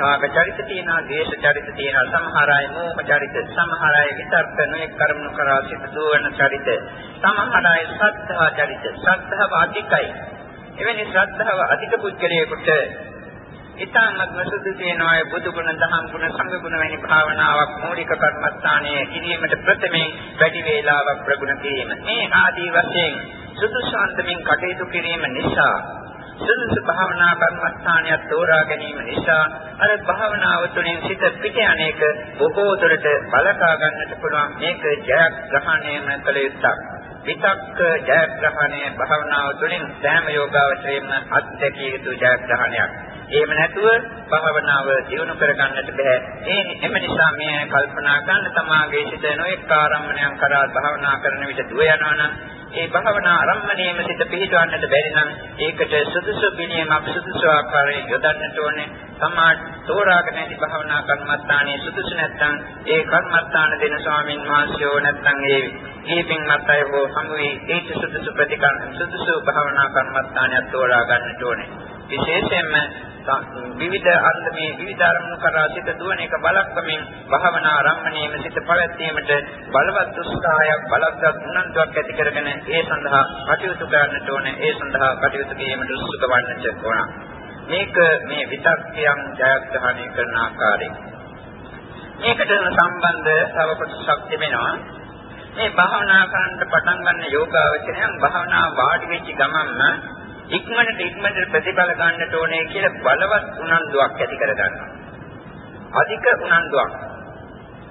කාග චරිත තියෙනවා, දේශ චරිත තියෙනවා, සමහර අය මෝහ චරිත, සමහර අය විතර්ක නොයෙක් කර්ම කරා සිට දුවන චරිත, සමහර අය සද්ධා චරිත, සද්ධාව අධිකයි. එවැනි ශ්‍රද්ධාව අධික පුද්ගලයෙකුට ඊටමත් වසුදු තියෙනවා බුදු ගුණ දහම් ගුණ සංඝ ගුණ වැනි භාවනාවක් මූලික කර්මස්ථානයේ කිරීමට ප්‍රථමයෙන් වැඩි වේලාවක් ප්‍රගුණ කිරීම. මේ ආදී වශයෙන් සුදුසුන්තමින් කටයුතු කිරීම නිසා සුදුසු භාවනා කර්මස්ථානයක් තෝරා ගැනීම නිසා අර භාවනාව තුළින් සිත පිට යන්නේක බොහෝ දුරට බලකා ගන්නට පුළුවන් මේක ජයග්‍රහණයම කළ යුත්තක්. විතක්ක ජයග්‍රහණය භාවනාව තුළින් සෑම යෝගාවචරයෙන්ම අත්දැකිය යුතු ජයග්‍රහණයක්. එහෙම නැතුව භාවනාව දියුණු කරගන්නට බෑ. ඒ එම නිසා මේ කල්පනා කරන තමාගේ සිත නොඑක ආරම්භණයන් කරා භාවනා කරන විට දුව යනවනම් ඒ භාවනා ආරම්භණයෙම සිත පිහිටවන්නට බැරි නම් ඒකට සුදුසු පිළියමක් සුදුසු ආකාරයෙන් යොදන්නට ඕනේ. තමා තෝරාගෙන ඇති භාවනා කර්මස්ථානයේ සුදුසු නැත්නම් ඒ කර්මස්ථාන දෙන ස්වාමින් වහන්සේෝ නැත්නම් ඒ දීපින්වත් අය හෝ සමුවේ ඒ සුදුසු ප්‍රතිකරණ සුදුසු භාවනා කර්මස්ථානයක් තෝරා ගන්නට ඕනේ. විශේෂයෙන්ම විවිධ අන්දමේ විවිධ අරමුණු කරා සිට දුවන එක බලක්කමින් භාවනා ආරම්භණයෙම සිට පැවැත්වීමට බලවත් උත්සාහයක් බලවත් උනන්දුවක් ඇති කරගෙන ඒ සඳහා කටයුතු කරන්නට ඕනේ ඒ සඳහා කටයුතු කිරීමට උත්සුක වන්නට ඕන මේක මේ විතක්කයන් ජයග්‍රහණය කරන ආකාරය මේකට සම්බන්ධ තව කොටසක් තිබෙනවා මේ භාවනා කරන්න පටන් ගන්න යෝගාවචරයන් භාවනා වාඩි වෙච්ච ගමන්ම ඉක්මනට ඉක්මනට ප්‍රතිඵල ගන්නට ඕනේ කියලා බලවත් උනන්දුවක් ඇති කර ගන්නවා. අධික උනන්දුවක්.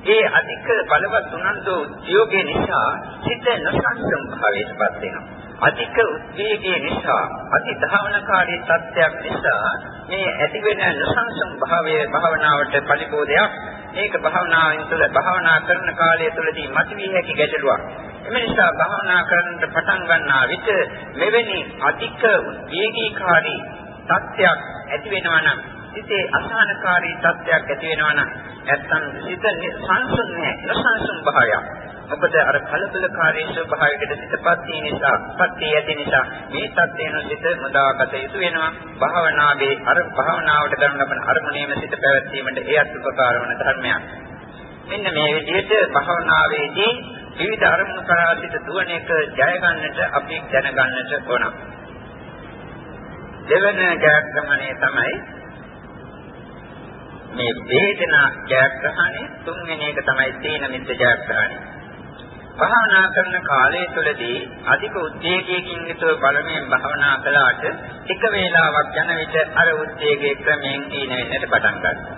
ඒ අධික බලවත් උනන්දු උද්‍යෝගය නිසා සිත නොසන්සම් භාවයටපත් වෙනවා. අධික උද්වේගය නිසා අති ධාවනකාරී තත්ත්වයක් නිසා මේ ඇතිවෙන නොසන්සම් භාවයේ භාවනාවට පරිපෝදයක් මේක භාවනාවෙන් තුළ භාවනා කරන කාලය තුළදී මතුවිය හැකි ගැටලුවක්. එම නිසා භාවනා කරන්නට පටන් ගන්නා විට මෙවැනි අධික උද්වේගීකාරී තත්ත්වයක් ඇති වෙනවා නම් සිතේ අසහනකාරී තත්ත්වයක් ඇති වෙනවා නම් නැත්තම් සිත සංසුන් නැහැ, නොසන්සුන් භාවයක්. මොකද අර කලබලකාරී ස්වභාවයකට සිතපත් තියෙන නිසා, පත් ඇති නිසා මේ තත්ත්වයන සිත මුදාගත යුතු වෙනවා. භාවනාවේ අර භාවනාවට ගන්න ලබන අරමුණේම සිත පැවැත්වීමට එයත් උපකාර වන ධර්මයක්. මෙන්න මේ විදිහට භාවනාවේදී විවිධ අරමුණු කරා සිට දුවන එක ජය ගන්නට අපි දැනගන්නට ඕන. දෙවන ජයග්‍රහණය තමයි මේ වේදනා ජයග්‍රහණය තුන්වෙනි එක තමයි තීන මිද්ද ජයග්‍රහණය. භාවනා කරන කාලය තුළදී අධික උද්වේගයකින් යුතුව බලමින් භාවනා කළාට එක වේලාවක් යන විට අර උද්වේගයේ ක්‍රමයෙන් ඊන වෙන්නට පටන් ගන්නවා.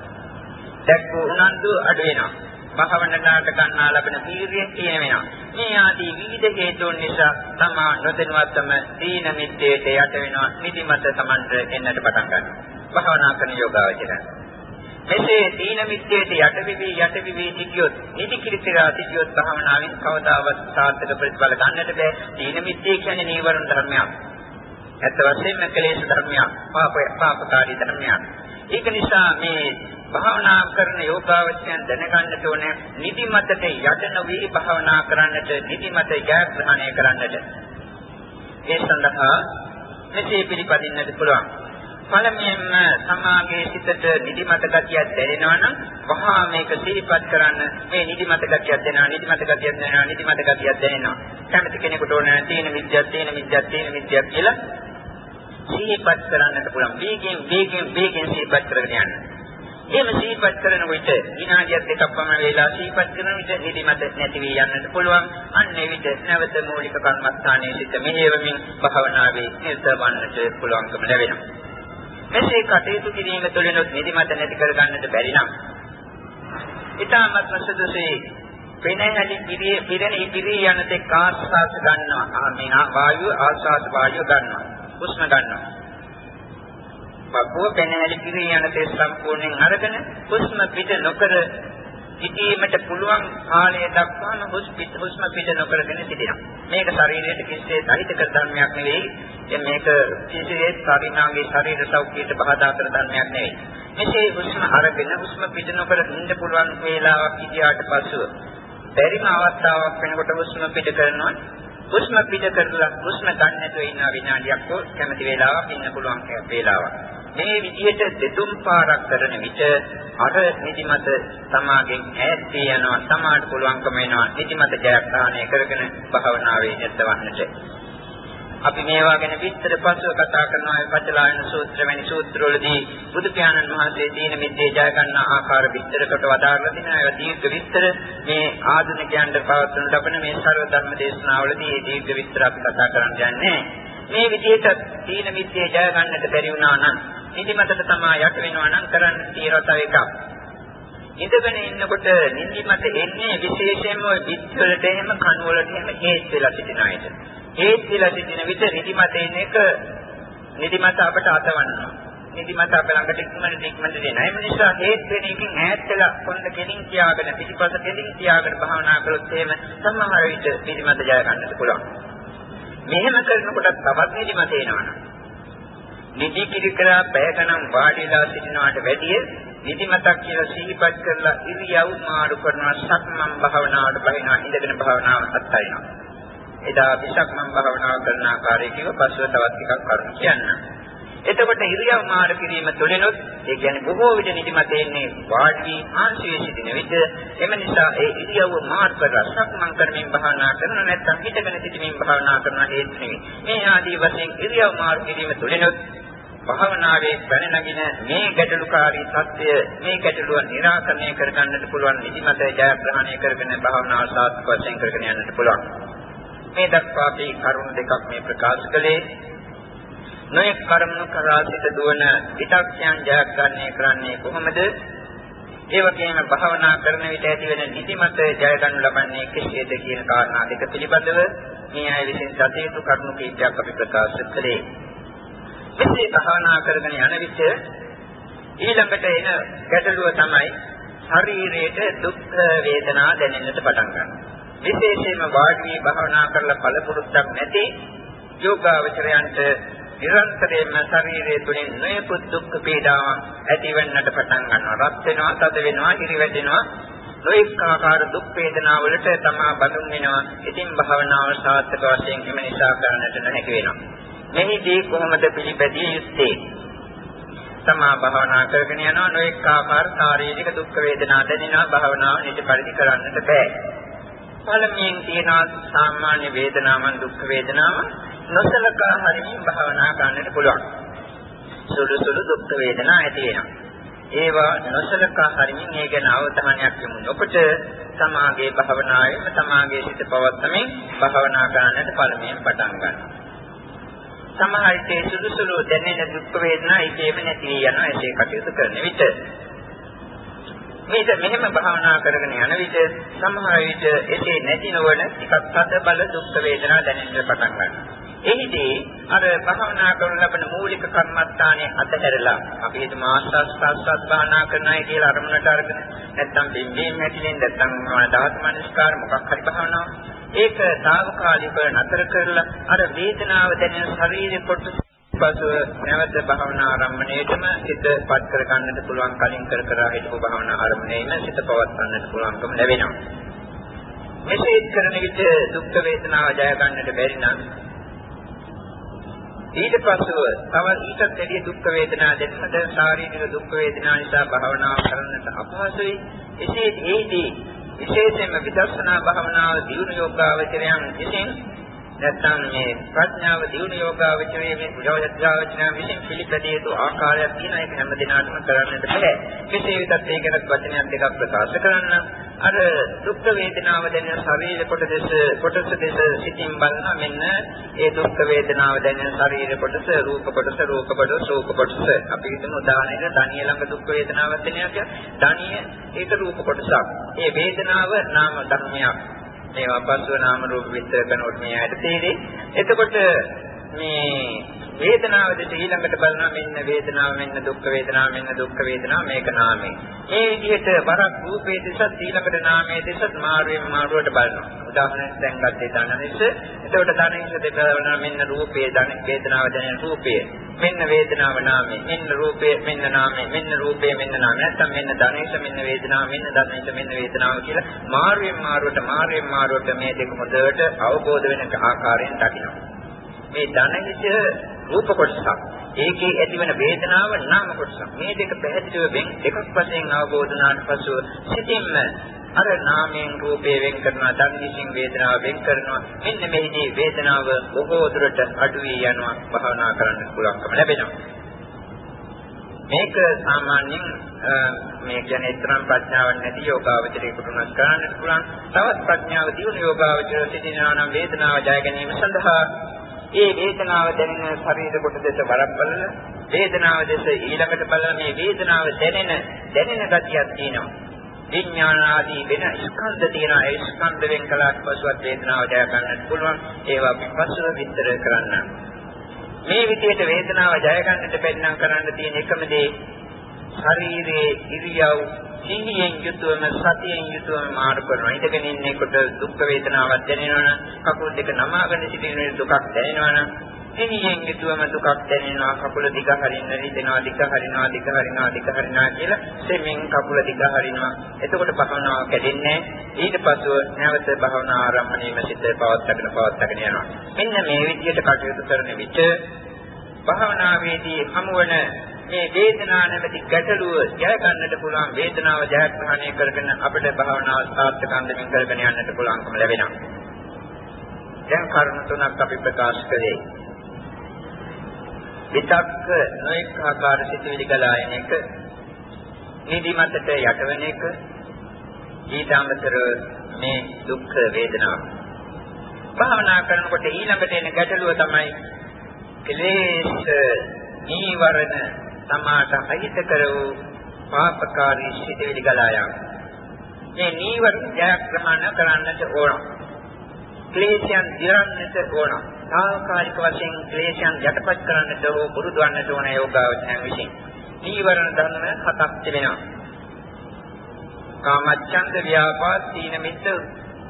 දැක්ක උනන්දු අඩු වෙනවා. භාවනාවට ගන්නා ලබන වීර්යය තියෙන වෙනවා. මේ ආදී විවිධ හේතුන් නිසා තමා නොදැනුවත්වම තීන මිද්දේට යට වෙනවා. නිදිමත Tamanට එන්නට පටන් ගන්නවා. භාවනා කරන යෝගාවචරය මෙසේ තීන මිද්දේට යටවිවි යටවිවි සිටියොත් නිදි කිරිතලා සිටියොත් භාවනාවෙන් කවදාවත් සාර්ථක ප්‍රතිඵල ගන්නට බෑ. තීන මිද්දේ කියන්නේ නීවරණ ධර්මයක්. ඇත්ත වශයෙන්ම කෙලෙස් ධර්මයක්. පාප පාපකාරී ධර්මයක්. ඒක නිසා මේ භාවනා කරන යෝගාවචයන් දැනගන්නට ඕනේ නිදිමතට යට නොවි භාවනා කරන්නට නිදිමත ජයග්‍රහණය කරන්නට. ඒ සඳහා මෙසේ පිළිපදින්නට පුළුවන්. පළමුවෙන්ම සමාගයේ සිතට නිදිමත ගතියක් දැනෙනවා නම් වහා මේක සිහිපත් කරන්න මේ නිදිමත ගතියක් දැනෙනවා නිදිමත ගතියක් දැනෙනවා නිදිමත ගතියක් දැනෙනවා කැමති කෙනෙකුට ඕන තීන විද්‍යාව තීන විද්‍යාව තීන විද්‍යාව කියලා සිහිපත් කරන්නට පුළුවන් වේගෙන් වේගෙන් වේගෙන් සිහිපත් කරගෙන යන්න එහෙම සිහිපත් කරන විට විනාඩියක් දෙකක් පමණ වේලා සිහිපත් කරන විට නිදිමත නැති වී යන්නට පුළුවන්. අන්න ඒ විට නැවත මූලික කර්මස්ථානයේ සිට මෙහෙයවමින් භාවනාවේ නිරත වන්නට පුළුවන්කම ලැබෙනවා. මෙසේ කටයුතු කිරීම තුළිනුත් නිදිමත නැති කර ගන්නට බැරි නම් ඊටමත් සුදුසේ පෙනෙහලි පිරී පිරෙන ඉදිරි යන තෙක් ආස්වාද ගන්නවා ආමිනා වායු ආස්වාද වායු ගන්නවා. හුස්ම ගන්නවා. බබුව පෙනෙහලි පිරී යන තෙක් සම්පූර්ණයෙන් අරගෙන හුස්ම පිට නොකර සිටීමට පුළුවන් කාලය දක්වාම හුස්ම පිට නොකරගෙන සිටිනවා. මේක ශරීරයට කිසිසේ සහිත කර ධර්මයක් නෙවෙයි. මේක කිසිසේ ශරීරාංගයේ ශරීර සෞඛ්‍යයට බාධා කර ධර්මයක් නෙවෙයි. මෙසේ හුස්ම අරගෙන හුස්ම පිට නොකර ඉන්න පුළුවන් වේලාවක් ඉදියාට පසුව බැරිම අවස්ථාවක් වෙනකොට හුස්ම පිට කරනවා. හුස්ම පිට කරලා හුස්ම ගන්න නැතුව ඉන්න විනාඩියක් හෝ කැමති වේලාවක් ඉන්න පුළුවන් වේලාවක්. මේ විදිහට දෙතුන් පාරක් කරන විට අර නිදිමත සමාගෙන් ඈත් වී යනවා සමාට පුළුවන්කම වෙනවා නිදිමත ජයග්‍රහණය කරගෙන භාවනාවේ නිරතවන්නට අපි මේවා ගැන විස්තර පසුව කතා කරනවා. ඒ පචලායන සූත්‍ර වැනි සූත්‍රවලදී බුදු පියාණන් වහන්සේ දීන මිද්දේ ජය ගන්න ආකාර විස්තර කොට වදාරලා තිනවා ඒවා දීර්ඝ විස්තර. මේ ආධුනිකයන්ට පවත්වන ලබන මේ ਸਰව ධර්ම දේශනාවලදී මේ දීර්ඝ විස්තර අපි කතා කරන්න යන්නේ. මේ විදිහට දීන මිද්දේ ජය ගන්නට බැරි වුණා නම් නිදිමතට තමයි යට වෙනවා නම් කරන්න තියෙනවා තව එකක්. ඉඳගෙන ඉන්නකොට නිදිමත එන්නේ විශේෂයෙන්ම විත් වලට එහෙම කණු වලට එහෙම හේත් වෙලා සිටින අයට. හේත් වෙලා සිටින විට නිදිමත එන එක නිදිමත අපට අතවන්නවා. නිදිමත අප ළඟට ඉක්මනට ඉක්මනට දෙනවා. ඒ නිසා හේත් වෙන එකකින් ඈත් වෙලා කොණ්ඩ කෙලින් තියාගෙන පිටිපස කෙලින් තියාගෙන භාවනා කළොත් එහෙම සම්මහර විට නිදිමත ජය ගන්නත් පුළුවන්. මෙහෙම කරනකොට තවත් නිදිමත එනවා. නිදි කිරිකලා පැයකනම් වාඩිලා සිටිනවට වැඩිය නිදිමතක් කියලා සිහිපත් කරලා ඉරියව් මාරු කරනවා සක්මන් භාවනාවට බහිනවා ඉඳගෙන භාවනාව අත්හරිනවා. එදා විසක්මන් භාවනාව කරන ආකාරය කිව්ව පස්ව තවත් ටිකක් කරුණු කියන්න. එතකොට ඉරියව් මාරු කිරීම තුළිනුත් ඒ කියන්නේ බොහෝ විට නිදිමත එන්නේ වාඩි ආංශයේ සිටින විට එම නිසා ඒ ඉරියව් මාරු කරලා සක්මන් කරමින් භාවනා කරන නැත්නම් හිටගෙන සිටීමෙන් භාවනා කරන හේත් නෙවෙයි. මේ ආදී වශයෙන් ඉරියව් මාරු කිරීම තුළිනුත් භාවනාවේ පැන නගින මේ ගැටලුකාරී தත්ත්වය මේ ගැටලුව निराකරණය කරගන්නට පුළුවන් නිදිමත ජයග්‍රහණය කරගෙන භාවනා සාර්ථක වශයෙන් කරගෙන යන්නට පුළුවන්. මේ දක්වා අපි කරුණු දෙකක් මේ ප්‍රකාශ කළේ නොයෙක් කර්ම කරා සිට දුවන විතක්යන් ජයග්‍රහණය කරන්නේ කොහොමද? ඒ වගේම භාවනා කරන විට ඇතිවෙන නිදිමත ජය ගන්න ලබන්නේ කෙසේද කියන කාරණා දෙක පිළිබඳව මේ අය විසින් සතේතු කරුණු කීපයක් අපි ප්‍රකාශ කළේ. මෙසේ භාවනා කරගෙන යන විට ඊළඟට එන ගැටලුව තමයි ශරීරයේ දුක් වේදනා දැනෙන්නට පටන් ගන්නවා. විශේෂයෙන්ම වාඩි භාවනා කරලා පළපුරුද්දක් නැති යෝගාවචරයන්ට නිරන්තරයෙන්ම ශරීරයේ තුලින් නොයෙකුත් දුක් පීඩාවන් ඇතිවෙන්නට පටන් ගන්නවා. රත් වෙනවා, තද වෙනවා, ඉරිවැටෙනවා. නොඑක ආකාර දුක් වේදනා වලට තමා බඳුන් වෙනවා. ඉතින් භාවනාව සාර්ථක වශයෙන් එම නිසා කරන්නට නොහැකි වෙනවා. මෙහිදී කොහොමද පිළිපැදිය යුත්තේ? සමා භාවනා කරගෙන යනවා නොඑක ආකාර ශාරීරික දුක් වේදනා දැනෙනවා භාවනාව නිත පරිදි කරන්නට බෑ. පළමුවෙන් තියෙන සාමාන්‍ය වේදනාවන් දුක් වේදනාවන් නොසලකා හරිමින් භාවනා කරන්නට පුළුවන්. සුළු සුළු දුක් වේදනා ඇති වෙනවා. ඒවා නොසලකා හරිමින් ඒ ගැන අවධානයක් යොමු නොකොට සමාගයේ භාවනාවෙම සමාගයේ සිට පවත්තමින් භාවනා කරන්නට පළමුවෙන් පටන් ගන්නවා. සමහර විට සුළු සුළු දැනෙන දුක් වේදනා ඒකේම නැති යනවා එසේ කටයුතු කරන විට මේක මෙහෙම භාවනා කරගෙන යන විට සමහර විට එසේ නැති නොවන ටිකක් තද බල දුක් වේදනා දැනෙන්න පටන් ගන්නවා. එහිදී අර භාවනා කරන ලබන මූලික කර්මස්ථානයේ අතහැරලා අපි හිතමු ආස්වාස් ප්‍රාස්වාස් භාවනා කරනයි කියලා අරමුණට අරගෙන නැත්තම් බිම්බීම් හැටිලෙන් නැත්තම් ධාතු මනස්කාර මොකක් හරි භාවනාව ඒක తాවකාලිකව නතර කරලා අර වේදනාව දැනෙන ශරීරේ කොටස පසුව නැවත භාවනා ආරම්භණයටම සිතපත් කර ගන්නට පුළුවන් කලින් කර කර හිටපු භාවනා ආරම්භණයෙම සිත පවත් ගන්නට පුළුවන්කම ලැබෙනවා. මෙසේ කරන විට දුක් වේදනාව ජය ගන්නට බැරි නම් ඊට පස්ව තව ඊටත් වැඩි දුක් වේදනා දැනෙන දැන් ශාරීරික දුක් වේදනා නිසා භාවනා කරන්නට අපහසුයි. එසේ ඒදී විශේෂයෙන්ම විදර්ශනා භාවනාව දියුණු යෝගාවචරයන් විසින් නැත්නම් මේ ප්‍රඥාව දියුණු යෝගාවචරයේ මේ පුජාවචරයන් විසින් පිළිපැදිය යුතු ආකාරයක් තියෙන එක හැම දිනකටම කරන්නට බෑ. කෙසේ වෙතත් ඒ ගැන වචනයක් දෙකක් ප්‍රකාශ කරන්න. අර දුක් වේදනාව දැනෙන ශරීර කොටස කොටස දෙස සිතින් බලන මෙන්න ඒ දුක් වේදනාව දැනෙන ශරීර කොටස රූප කොටස රූප කොටස රූප කොටස අපි හිතමු උදාහරණයකට ධනිය ළඟ දුක් වේදනාවක් දැනෙනවා ධනිය ඒක රූප කොටසක්. ඒ වේදනාව නාම ධර්මයක්. මේවා පස්ව නාම රූප විස්තර කරනකොට මේ ඇයට තේරෙයි. එතකොට මේ වේදනාව දෙට ඊළඟට බලනවා මෙන්න වේදනාව මෙන්න දුක් වේදනාව මෙන්න දුක් වේදනාව මේක නාමය. මේ විදිහට බරක් රූපේ දෙසත් ඊළඟට නාමයේ දෙසත් මාරුවෙන් මාරුවට බලනවා. උදාහරණයක් දැන් ගත්තේ ධනනිස. එතකොට ධනනිස දෙක බලනවා මෙන්න රූපේ ධන වේදනාව දැනෙන රූපය. මෙන්න වේදනාව නාමය. මෙන්න රූපය මෙන්න නාමය. මෙන්න රූපය මෙන්න නාමය. නැත්නම් මෙන්න ධනනිස මෙන්න වේදනාව මෙන්න ධනනිස මෙන්න වේදනාව කියලා මාරුවෙන් මාරුවට මාරුවෙන් මාරුවට මේ දෙක හොඳට අවබෝධ වෙන ආකාරයෙන් දකිනවා. මේ ධනහිත රූප කොටසක්. ඒකේ ඇතිවන වේදනාව නාම කොටසක්. මේ දෙක පැහැදිලිව වෙන් එකක් වශයෙන් අවබෝධ වුණාට පසු සිතින්ම අර නාමයෙන් රූපේ වෙන් කරනවා ධම්මිසින් වේදනාව වෙන් කරනවා මෙන්න මෙහිදී වේදනාව බොහෝ දුරට අඩු වී යනවා භාවනා කරන්න පුළුවන්කම ලැබෙනවා මේක සාමාන්‍යයෙන් මේ කියන්නේ තරම් ප්‍රඥාවක් නැති යෝගාවචරයකට උනස් කරන්නට පුළුවන් තවත් ප්‍රඥාව දියුණු යෝගාවචරය සිටිනා නම් වේදනාව ජය ගැනීම සඳහා ඒ වේදනාව දැනෙන ශරීර කොට දෙස බලක් බලන වේදනාව දෙස ඊළඟට බලන මේ වේදනාව දැනෙන දැනෙන ගතියක් තියෙනවා. විඥාන ආදී වෙන ස්කන්ධ තියෙනවා. ඒ ස්කන්ධ වෙන් කළාට පසුවත් වේදනාව ජය ගන්නත් පුළුවන්. ඒවා පසුව විස්තර කරන්න. මේ විදිහට වේදනාව ජය ගන්නට බැන්නම් කරන්න තියෙන එකම දේ ශරීරයේ ඉරියව් සිහියෙන් යුතුවම සතියෙන් යුතුවම මාරු කරනවා. ඉඳගෙන ඉන්නකොට දුක් වේදනාවක් දැනෙනවනම් කකුල් දෙක නමාගෙන සිටින දුකක් දැනෙනවනම් සිහියෙන් යුතුවම දුකක් දැනෙනවා. කකුල දිග හරින්න හිතෙනවා, දිග හරිනවා, දිග හරිනවා, දිග හරිනවා කියලා සෙමින් කකුල දිග හරිනවා. එතකොට භවනාව කැඩෙන්නේ ඊට පස්ව නැවත භවනා ආරම්භණයම සිට පවත්වාගෙන පවත්වාගෙන යනවා. මෙන්න මේ විදිහට කටයුතු කරන විට භවනාවේදී හමුවන මේ වේදනාව නැමැති ගැටලුව ජය ගන්නට පුළුවන් වේදනාව ජයග්‍රහණය කරගෙන අපිට භාවනාව සාර්ථකවම කරගෙන යන්නට පුළුවන්කම ලැබෙනවා. දැන් කරුණු තුනක් අපි ප්‍රකාශ කළේ. විතක්ක නොඑක ආකාර සිතුවිලි ගලායන එක, නිදිමතට යටවෙන එක, ඊට අමතරව මේ දුක් වේදනාව. භාවනා කරනකොට ඊළඟට එන ගැටලුව තමයි ක්ලේශ නීවරණ තමාට අහිත කර වූ පාපකාරී සිටිවිලි ගලා යාම. මේ නීවරණ ජයග්‍රහණය කරන්නට ඕන. ක්ලේශයන් දිරන්නට ඕන. తాවකාලික වශයෙන් ක්ලේශයන් යටපත් කරන්නට හෝ පුරුදු වන්නට ඕන යෝගාවචයන් විසින්. නීවරණ ධර්ම හතක් තිබෙනවා. කාමච්ඡන්ද ව්‍යාපාද සීන මිත්ත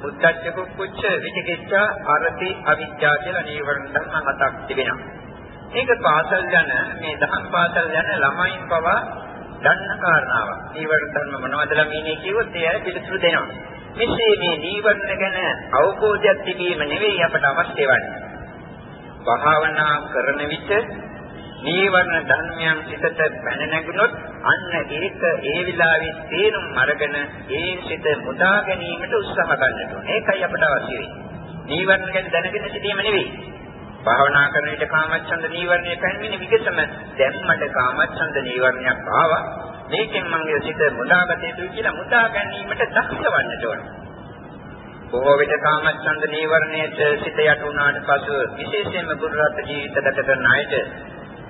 උද්ධච්ච කුච්ච විචිකිච්ඡා අරති අවිජ්ජා කියලා නීවරණ ධර්ම හතක් තිබෙනවා. මේක පාසල් යන මේ දහම් පාසල් යන ළමයින් පවා දන්න කාරණාවක්. නීවරණ ධර්ම මොනවද ළමයිනේ කිව්වොත් ඒ අය පිළිතුරු දෙනවා. මෙසේ මේ නීවරණ ගැන අවබෝධයක් තිබීම නෙවෙයි අපට අවශ්‍ය වන්නේ. භාවනා කරන විට නීවරණ ධර්මයන් සිතට පැන නැගුණොත් අන්න ඒක ඒ විලාවේ තේරුම් අරගෙන ඒ සිත මුදා ගැනීමට උත්සාහ ගන්නට ඕනේ. ඒකයි අපට අවශ්‍ය වෙන්නේ. නීවරණ ගැන දැනගෙන සිටීම නෙවෙයි. භාවනා කරන විට කාමච්ඡන්ද නීවරණය පැමිණෙන විගසම දැම්මට කාමච්ඡන්ද නීවරණයක් ආවා. මේකෙන් මගේ සිත මුදාගත යුතුයි කියලා මුදා ගැනීමට දක්ෂ වන්නට ඕන. බොහෝ විට කාමච්ඡන්ද නීවරණයට සිත යට වුණාට පසු විශේෂයෙන්ම බුදුරත් ජීවිත ගත කරන අයට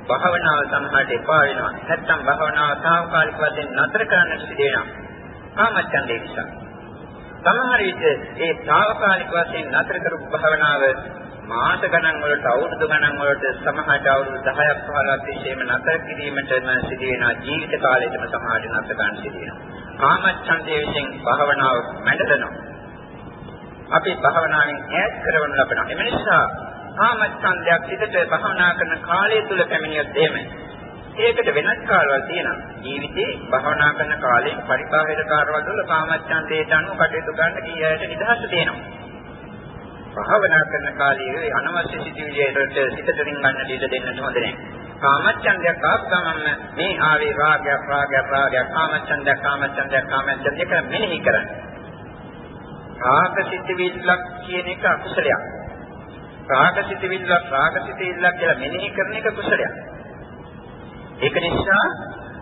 භාවනාව සමහරට එපා වෙනවා. නැත්තම් භාවනාව తాවකාලික වශයෙන් නතර කරන්න සිදු වෙනවා. කාමච්ඡන්දේ නිසා. සමහර විට ඒ తాවකාලික වශයෙන් නතර කරපු භාවනාව මාස ගණන් වලට අවුරුදු ගණන් වලට සමහරට අවුරුදු 10ක් 15ක් තිස්සේම නැතර කිරීමටම සිදු වෙන ජීවිත කාලයටම සමහරට නැතර ගන්න සිදු වෙනවා. කාමච්ඡන්දයේ විසින් භාවනාව මැඩලනවා. අපි භාවනාවෙන් ඈත් කරවන ලබනවා. එම නිසා කාමච්ඡන්දයක් පිටට භාවනා කරන කාලය තුල පැමිණියොත් එහෙම ඒකට වෙනස් කාලවල තියෙනවා. ජීවිතේ භාවනා කරන කාලේ පරිබාහිර කාර්යවල වල කාමච්ඡන්දයට අනුව කටයුතු කරන්න කීයට නිදහස තියෙනවා. භාවනා කරන කාලයේ අනවශ්‍ය සිතිවිලි වලට සිතට රින්ගන්න දෙන්න දෙන්නට හොඳ නැහැ. කාමච්ඡන්දයක් ආපුවම මේ ආවේ රාගයක් රාගයක් රාගයක් කාමච්ඡන්දයක් කාමච්ඡන්දයක් කාමච්ඡන්දයක් කියලා මෙනෙහි කරන්න. රාග සිතිවිල්ලක් කියන එක අකුසලයක්. රාග සිතිවිල්ලක් රාග සිතිවිල්ලක් කියලා මෙනෙහි කරන එක කුසලයක්. ඒක නිසා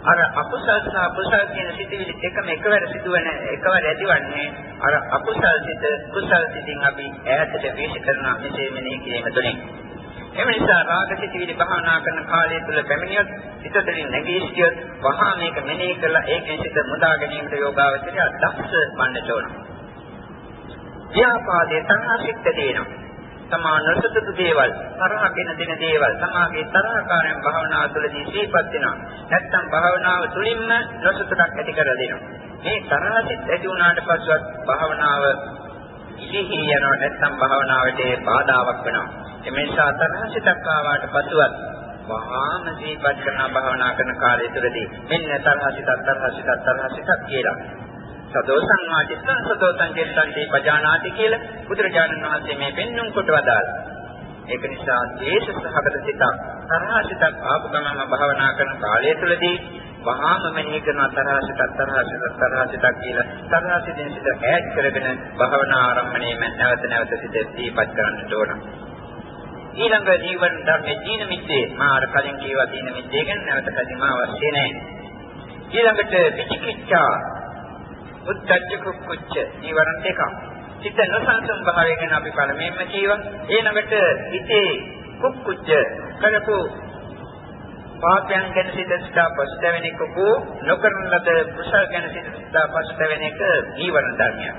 අර අකුසල් සහ කුසල් කියන සිතිවිලි එකම එකවර සිදුවන එකවර ඇතිවන්නේ අර අකුසල් සිත කුසල් සිතින් අපි ඈතට වේශ කරන මෙසේ මෙනෙහි කිරීම තුළින් එම නිසා රාග සිතිවිලි භාවනා කරන කාලය තුල පැමිණියොත් සිතතලින් නැගී සිටියොත් වහා මේක මෙනෙහි කරලා ඒකෙන් සිත මුදා ගැනීමට යෝගාවචරය දක්ෂ වන්නට ඕන. ව්‍යාපාදයේ තණ්හාසිට තියෙනවා. තමා නොසතුටු දේවල් තරහගෙන දෙන දේවල් තමාගේ තරහකාරයන් භාවනාව තුළදී සිහිපත් වෙනවා. නැත්නම් භාවනාව තුළින්ම නොසතුටක් ඇති කර දෙනවා. මේ තරහසිත ඇති වුණාට පස්සෙත් භාවනාව ඉලිහි යනවා නැත්නම් භාවනාවට බාධාවක් වෙනවා. ඒ නිසා තරහසිතක් ආවාට පස්සෙත් වහාම සිහිපත් කරන භාවනා කරන කාලය තුළදී. මෙන්න තරහසිතක් තරහසිතක් තරහසිතක් කියලා. සදෝසං වාචිත්තං සදෝසං චිත්තං දී පජානාති කියලා බුදුරජාණන් වහන්සේ මේ පෙන්눔 කොට වදාළා. ඒක නිසා ද්වේෂ සහගත සිතක් තරහ සිතක් ආපු ගමන්ම භාවනා කරන කාලය තුළදී වහාම මෙනෙහි කරන තරහ සිතක් තරහ සිතක් තරහ සිතක් කියලා තරහ සිතෙන් සිත ඈඩ් කරගෙන භාවනා ආරම්භණයම නැවත නැවත සිත දීපත් කරන්නට ඕන. ඊළඟ ජීවන ධර්මයේ දීන මිත්‍යේ මා අර කලින් කියවා දීන මිත්‍යේ ගැන නැවත කදිම අවශ්‍ය නැහැ. ඊළඟට විචිකිච්ඡා උද්දච්ච කුක්කුච්ච ඊවරණ දෙකක්. සිත නොසන්සුන් භාවය ගැන අපි පළමුවෙන්ම කියවා. ඊළඟට හිතේ කුක්කුච්ච කරපු පාපයන් ගැන සිත සිතා පසුතැවෙන එකකෝ නොකරන ලද කුසල ගැන සිත සිතා පසුතැවෙන එක ඊවරණ ධර්මයක්.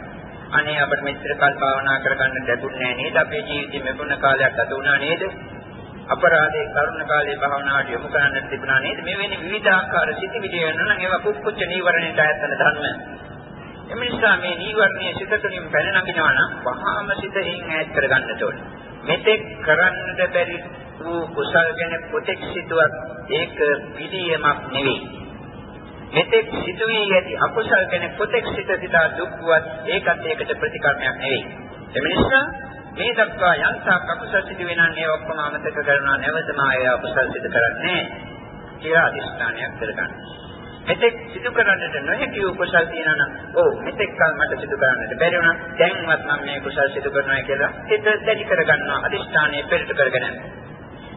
අනේ අපිට මෙච්චර කල් භාවනා කරගන්න ලැබුණේ නේද? අපේ ජීවිතේ මෙපුණ කාලයක් ගත වුණා නේද? අපරාධේ කරුණ කාලේ භාවනාවට යොමු කරන්න තිබුණා නේද? මේ වෙන්නේ විවිධාකාර සිතිවිලි වෙනවා නම් ඒවා කුක්කුච්ච නීවරණයට අයත් වෙන ධර්ම. එම නිසා මේ නීවරණයේ සිත තුළින් පැන නගිනවා නම් වහාම සිතින් ඈත් කරගන්නට ඕනේ. මෙතෙක් කරන්නට බැරි වූ කුසල් ගැන පොතෙක් සිටුවක් ඒක පිළියමක් නෙවෙයි. මෙතෙක් සිටුවී ඇති අකුසල් ගැන පොතෙක් සිට සිතා දුක්වත් ඒකත් ඒකට ප්‍රතිකර්මයක් නෙවෙයි. එම නිසා මේ දක්වා යන්තා අකුසල් සිදු වෙනන්නේ ඔක්කොම අමතක කරනවා නැවතම ආය අකුසල් සිදු කරන්නේ කියලා අදිස්ථානයක් කරගන්න. මෙතෙක් සිදු කරන්නට නොහැකි වූ කුසල් තියෙනවා නම් ඔව් මෙතෙක් කල මට සිදු කරන්නට බැරි වුණා. දැන්වත් මම මේ කුසල් සිදු කරනවා කියලා හිත දැඩි කරගන්නවා අදිෂ්ඨානය පෙරට කරගෙන.